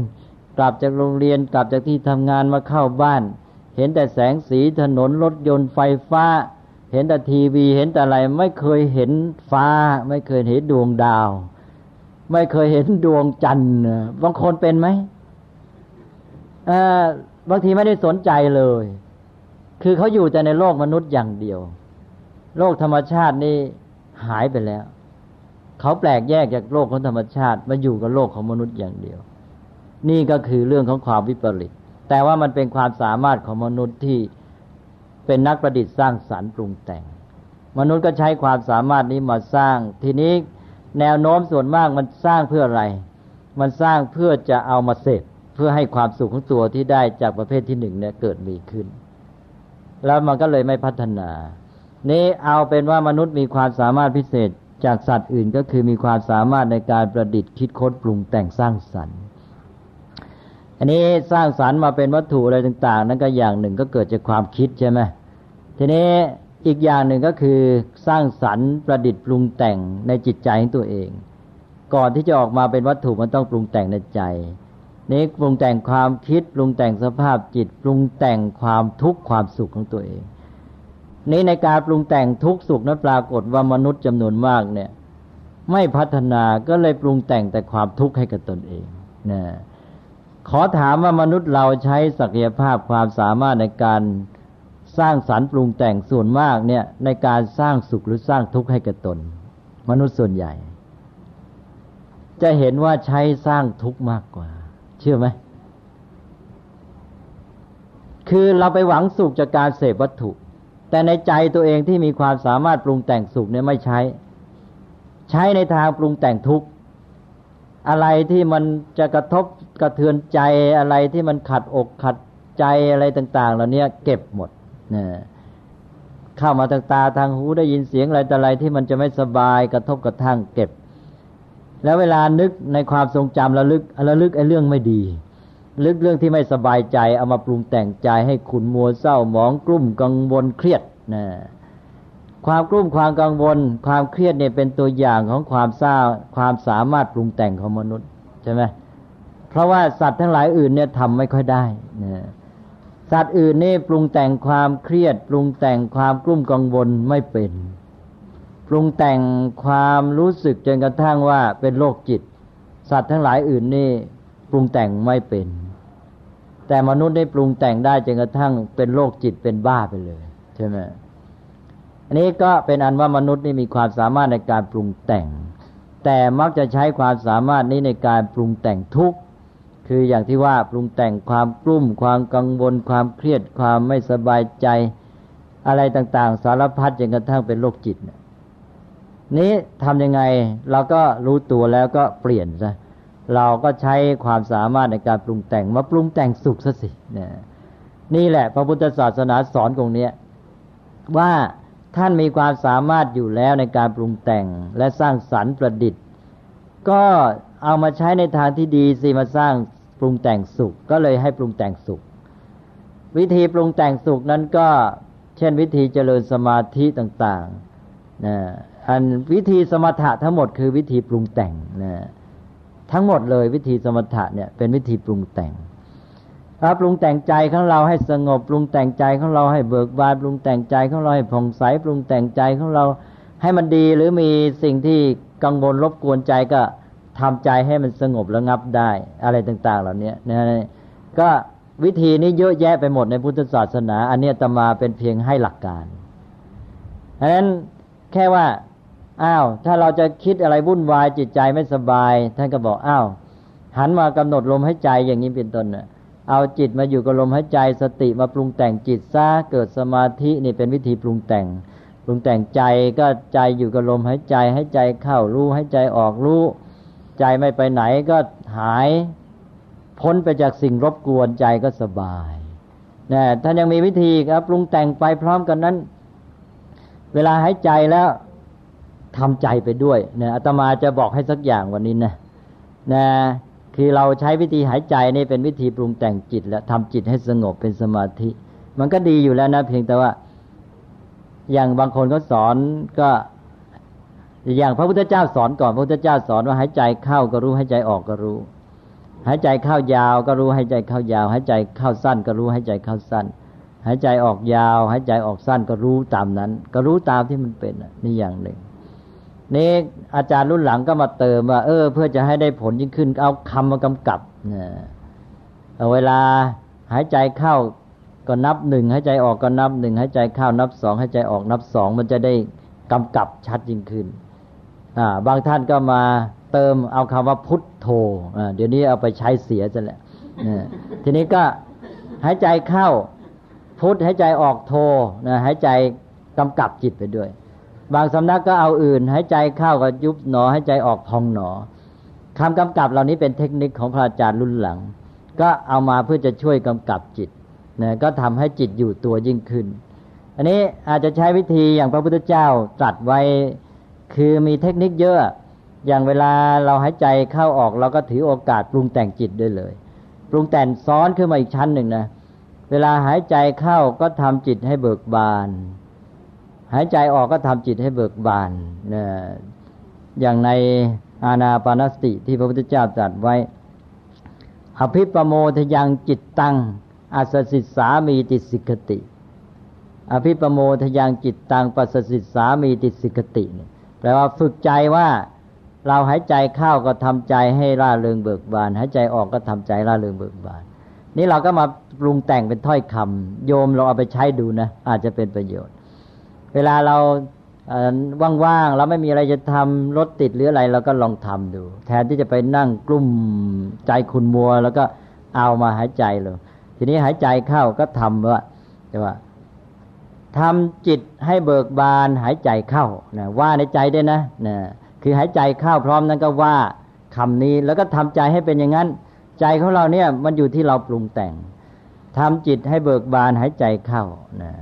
กลับจากโรงเรียนกลับจากที่ทำงานมาเข้าบ้าน เห็นแต่แสงสีถนนรถยนต์ไฟฟ้า เห็นแต่ทีวีเห็นแต่อะไร ไม่เคยเห็นฟ้า ไม่เคยเห็นดวงดาว ไม่เคยเห็นดวงจันทร์บางคนเป็นไหมบางทีไม่ได้สนใจเลย คือเขาอยู่แต่ในโลกมนุษย์อย่างเดียว โลกธรรมชาตินี่หายไปแล้ว เขาแปลกแยกจากโลกของธรรมชาติมาอยู่กับโลกของมนุษย์อย่างเดียว นี่ก็คือเรื่องของความวิปริต แต่ว่ามันเป็นความสามารถของมนุษย์ที่เป็นนักประดิษฐ์สร้างสรรค์ปรุงแต่ง มนุษย์ก็ใช้ความสามารถนี้มาสร้าง ทีนี้แนวโน้มส่วนมากมันสร้างเพื่ออะไร มันสร้างเพื่อจะเอามาเสพเพื่อให้ความสุขของตัวที่ได้จากประเภทที่หนึ่งเนี่ยเกิดมีขึ้น แล้วมันก็เลยไม่พัฒนา นี้เอาเป็นว่ามนุษย์มีความสามารถพิเศษจากสัตว์อื่นก็คือมีความสามารถในการประดิษฐ์คิดค้นปรุงแต่งสร้างสรรค์ อันนี้สร้างสรรค์มาเป็นวัตถุอะไรต่าง ๆ นั้นก็อย่างหนึ่งก็เกิดจากความคิดใช่ไหมทีนี้อีกอย่างหนึ่งก็คือสร้างสรรค์ประดิษฐ์ปรุงแต่งในจิตใจของตัวเอง ก่อนที่จะออกมาเป็นวัตถุมันต้องปรุงแต่งในใจ นี้ปรุงแต่งความคิดปรุงแต่งสภาพจิตปรุงแต่งความทุกข์ความสุขของตัวเอง นี้ในการปรุงแต่งทุกข์สุขนั้นปรากฏว่ามนุษย์จำนวนมากเนี่ย ไม่พัฒนาก็เลยปรุงแต่งแต่ความทุกข์ให้กับตนเองนะขอถามว่ามนุษย์เราใช้ศักยภาพความสามารถในการสร้างสรรค์ปรุงแต่งส่วนมากเนี่ยในการสร้างสุขหรือสร้างทุกข์ให้กับตน มนุษย์ส่วนใหญ่ จะเห็นว่าใช้สร้างทุกข์มากกว่า ชื่อไหมคือเราไปหวังสุขจากการเสพวัตถุ แต่ในใจตัวเองที่มีความสามารถปรุงแต่งสุขเนี่ยไม่ใช้ ใช้ในทางปรุงแต่งทุกข์อะไรที่มันจะกระทบกระเทือนใจอะไรที่มันขัดอกขัดใจอะไรต่าง ๆ เหล่านี้เก็บหมดนะเข้ามาทางตาทางหูได้ยินเสียงอะไรแต่อะไรที่มันจะไม่สบายกระทบกระทั่งเก็บ แล้วเวลานึกในความทรงจำระลึกระลึกไอ้เรื่องไม่ดี ลึกเรื่องที่ไม่สบายใจเอามาปรุงแต่งใจให้ขุนมัวเศร้าหมองกลุ่มกังวลเครียดนะความกลุ้มความกังวล ความเครียดเนี่ยเป็นตัวอย่างของความเศร้าความสามารถปรุงแต่งของมนุษย์ใช่ไหมเพราะว่าสัตว์ทั้งหลายอื่นเนี่ยทำไม่ค่อยได้นะสัตว์อื่นนี่ปรุงแต่งความเครียด ปรุงแต่งความกลุ้มกังวลไม่เป็น ปรุงแต่งความรู้สึกจนกระทั่งว่าเป็นโรคจิต สัตว์ทั้งหลายอื่นนี่ปรุงแต่งไม่เป็น แต่มนุษย์ได้ปรุงแต่งได้จนกระทั่งเป็นโรคจิตเป็นบ้าไปเลยใช่ไหมอันนี้ก็เป็นอันว่ามนุษย์นี่มีความสามารถในการปรุงแต่ง แต่มักจะใช้ความสามารถนี้ในการปรุงแต่งทุกข์คืออย่างที่ว่าปรุงแต่งความกลุ้มความกังวล ความเครียดความไม่สบายใจ อะไรต่างๆ สารพัดจนกระทั่งเป็นโรคจิตนี้ นี้ทำยังไงเราก็รู้ตัวแล้วก็เปลี่ยนซะเราก็ใช้ความสามารถในการปรุงแต่งมาปรุงแต่งสุขซะสินี่แหละ พระพุทธศาสนาสอนตรงนี้ว่าท่านมีความสามารถอยู่แล้วในการปรุงแต่งและสร้างสรรค์ประดิษฐ์ ก็เอามาใช้ในทางที่ดีสิมาสร้างปรุงแต่งสุข ก็เลยให้ปรุงแต่งสุข วิธีปรุงแต่งสุขนั้นก็เช่นวิธีเจริญสมาธิต่างๆนะ อันวิธีสมถะทั้งหมดคือวิธีปรุงแต่งนะทั้งหมดเลยวิธีสมถะเนี่ยเป็นวิธีปรุงแต่งปรุงแต่งใจของเราให้สงบ ปรุงแต่งใจของเราให้เบิกบานปรุงแต่งใจของเราให้ผ่องใสปรุงแต่งใจของเราให้มันดีหรือมีสิ่งที่กังวลรบกวนใจก็ทำใจให้มันสงบระงับได้ อะไรต่าง ๆ เหล่านี้นะก็วิธีนี้เยอะแยะไปหมดในพุทธศาสนา อันนี้ตมาเป็นเพียงให้หลักการดังนั้นแค่ว่า อ้าว ถ้าเราจะคิดอะไรวุ่นวายจิตใจไม่สบาย ท่านก็บอกอ้าวหันมากำหนดลมให้ใจอย่างนี้เป็นต้นนะเอาจิตมาอยู่กับลมหายใจ สติมาปรุงแต่งจิตซะเกิดสมาธินี่เป็นวิธีปรุงแต่ง ปรุงแต่งใจก็ใจอยู่กับลมหายใจให้ใจเข้ารู้ให้ใจออกรู้ ใจไม่ไปไหนก็หายพ้นไปจากสิ่งรบกวนใจก็สบายนะท่านยังมีวิธีครับปรุงแต่งไปพร้อมกันนั้น เวลาหายใจแล้ว ทำใจไปด้วยเนี่ยอาตมาจะบอกให้สักอย่างวันนี้นะนะคือเราใช้วิธีหายใจนี่เป็นวิธีปรุงแต่งจิต และทำจิตให้สงบเป็นสมาธิ มันก็ดีอยู่แล้วนะ เพียงแต่ว่า อย่างบางคนก็สอนก็อย่างพระพุทธเจ้าสอนก่อนพระพุทธเจ้าสอนว่าหายใจเข้าก็รู้หายใจออกก็รู้ หายใจเข้ายาวก็รู้หายใจเข้ายาวหายใจเข้าสั้นก็รู้หายใจเข้าสั้น หายใจออกยาว หายใจออกสั้นก็รู้ตามนั้น ก็รู้ตามที่มันเป็นนี่อย่างหนึ่ง นี่อาจารย์รุ่นหลังก็มาเติมว่าเออ เพื่อจะให้ได้ผลยิ่งขึ้น เอาคำมากำกับนะเวลาหายใจเข้าก็นับหนึ่งหายใจออกก็นับหนึ่งหายใจเข้านับสองหายใจออกนับสองมันจะได้กำกับชัดยิ่งขึ้นอ่าบางท่านก็มาเติมเอาคำว่าพุทโธอ่าเดี๋ยวนี้เอาไปใช้เสียซะแหล้วทีนี้ก็หายใจเข้าพุทหายใจออกโธนะหายใจกำกับจิตไปด้วย บางสำนักก็เอาอื่นหายใจเข้าก็ยุบหนอหายใจออกพองหนอคำกำกับเหล่านี้เป็นเทคนิคของพระอาจารย์รุ่นหลัง ก็เอามาเพื่อจะช่วยกำกับจิตนะก็ทำให้จิตอยู่ตัวยิ่งขึ้น อันนี้อาจจะใช้วิธีอย่างพระพุทธเจ้าตรัสไว้คือมีเทคนิคเยอะ อย่างเวลาเราหายใจเข้าออกเราก็ถือโอกาสปรุงแต่งจิตด้วยเลย ปรุงแต่งซ้อนขึ้นมาอีกชั้นหนึ่งนะ เวลาหายใจเข้าก็ทำจิตให้เบิกบาน หายใจออกก็ทำจิตให้เบิกบานนะอย่างในอาณาปานสติที่พระพุทธเจ้าตรัสไว้ อภิปโมทยังจิตตังอาสสิสามีติสิกติ อภิปโมทยังจิตตังปัสสิสามีติสิกติแปลว่าฝึกใจว่าเราหายใจเข้าก็ทำใจให้ร่าเริงเบิกบาน หายใจออกก็ทำใจร่าเริงเบิกบาน นี่เราก็มาปรุงแต่งเป็นถ้อยคำโยมเราเอาไปใช้ดูนะ อาจจะเป็นประโยชน์ เวลาเราว่างๆเราไม่มีอะไรจะทำรถติดหรืออะไรเราก็ลองทำดู แทนที่จะไปนั่งกลุ่มใจคุณมัว แล้วก็เอามาหายใจเลยทีนี้หายใจเข้าก็ทำว่าจะว่าทำจิตให้เบิกบานหายใจเข้านะว่าในใจได้นะนะคือหายใจเข้าพร้อมนั้นก็ว่าคำนี้แล้วก็ทำใจให้เป็นอย่างนั้น ใจของเราเนี่ยมันอยู่ที่เราปรุงแต่งทำจิตให้เบิกบานหายใจเข้านะ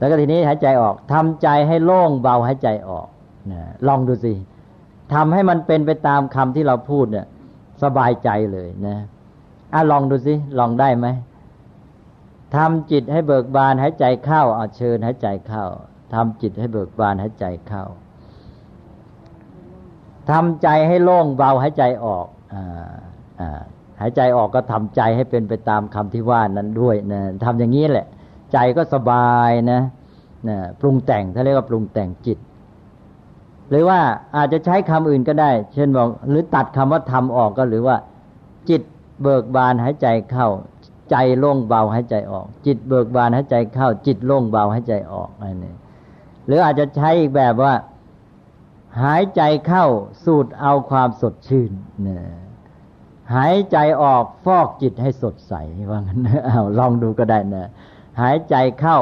แล้วก็ทีนี้หายใจออกทำใจให้โล่งเบาหายใจออกนะลองดูสิทำให้มันเป็นไปตามคำที่เราพูดเนี่ย สบายใจเลยนะอะลองดูสิลองได้ไหมทำจิตให้เบิกบานหายใจเข้าเอาเชิญหายใจเข้าทำจิตให้เบิกบานหายใจเข้าทำใจให้โล่งเบาหายใจออกอ่าอ่าหายใจออกก็ทำใจให้เป็นไปตามคำที่ว่านั้นด้วยนะทำอย่างนี้แหละ ใจก็สบายนะนะปรุงแต่งถ้าเรียกว่าปรุงแต่งจิต หรือว่าอาจจะใช้คำอื่นก็ได้ เช่นบอกหรือตัดคำว่าทำออกก็หรือว่า จิตเบิกบานหายใจเข้า ใจโล่งเบาหายใจออก จิตเบิกบานหายใจเข้า จิตโล่งเบาหายใจออกอะไรนี่หรืออาจจะใช้อีกแบบว่า หายใจเข้าสูดเอาความสดชื่นเนี่ยหายใจออกฟอกจิตให้สดใสว่างั้นเอาลองดูก็ได้นะ หายใจเข้า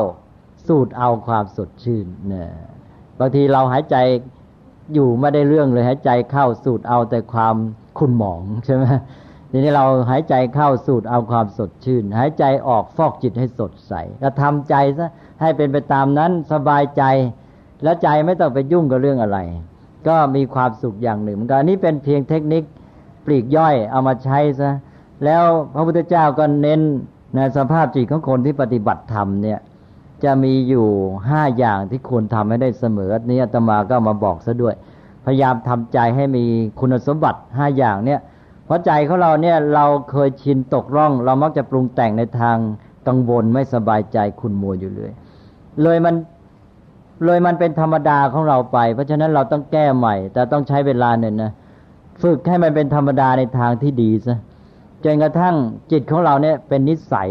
สูดเอาความสดชื่นเนี่ยบางทีเราหายใจอยู่ไม่ได้เรื่องเลยหายใจเข้าสูดเอาแต่ความขุ่นหมองใช่ไหมทีนี้เราหายใจเข้าสูดเอาความสดชื่น หายใจออกฟอกจิตให้สดใสก็ทำใจซะให้เป็นไปตามนั้นสบายใจ แล้วใจไม่ต้องไปยุ่งกับเรื่องอะไร ก็มีความสุขอย่างหนึ่งมือนกันอันนี้เป็นเพียงเทคนิคปลีกย่อยเอามาใช้ซะแล้วพระพุทธเจ้าก็เน้น ในสภาพจิตของคนที่ปฏิบัติธรรมเนี่ย จะมีอยู่ห้าอย่างที่ควรทำให้ได้เสมอนี้อาตมาก็มาบอกซะด้วย พยายามทำใจให้มีคุณสมบัติห้าอย่างเนี่ย เพราะใจของเราเนี่ยเราเคยชินตกร่อง เรามักจะปรุงแต่งในทางกังวลไม่สบายใจคุณมัวอยู่เลย เลยมันเลยมันเป็นธรรมดาของเราไป เพราะฉะนั้นเราต้องแก้ใหม่ แต่ต้องใช้เวลาหนึ่งนะฝึกให้มันเป็นธรรมดาในทางที่ดีซะ จนกระทั่งจิตของเราเนี่ยเป็นนิสัย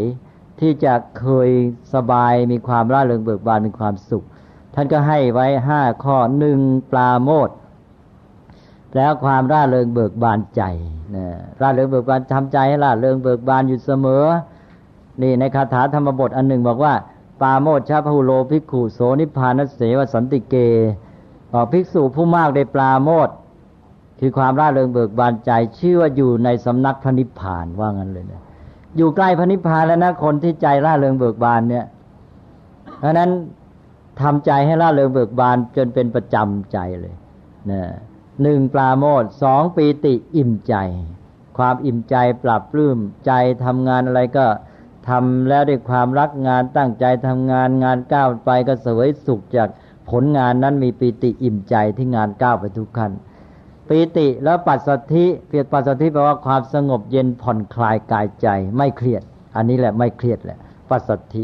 ที่จะเคยสบายมีความร่าเริงเบิกบานมีความสุข ท่านก็ให้ไว้ห้าข้อหนึ่งปลาโมดแล้วความร่าเริงเบิกบานใจนะร่าเริงเบิกบานทำใจให้ร่าเริงเบิกบานอยู่เสมอ นี่ในคาถาธรรมบทอันหนึ่งบอกว่าปาโมดชาพหุโลภิกขุโสนิพานเสวสันติเกบอกภิกษุผู้มากได้ปลาโมด คือความร่าเริงเบิกบานใจชื่อว่าอยู่ในสำนักพระนิพพานว่างั้นเลยนะอยู่ใกล้พระนิพพานแล้วนะคนที่ใจร่าเริงเบิกบานเนี่ยเพราะนั้นทำใจให้ร่าเริงเบิกบานจนเป็นประจำใจเลยนะหนึ่งปลาโมดสองปีติอิ่มใจ ความอิ่มใจปรับปลื้มใจทำงานอะไรก็ทำแล้วด้วยความรักงานตั้งใจทำงานงานก้าวไปก็สวยสุขจากผลงานนั้นมีปีติอิ่มใจที่งานก้าวไปทุกขั้น ปีติแล้วปัสสธิเพียรปัสสธิแปลว่าความสงบเย็นผ่อนคลายกายใจ ไม่เครียด อันนี้แหละไม่เครียดแหละ ปัสสธิ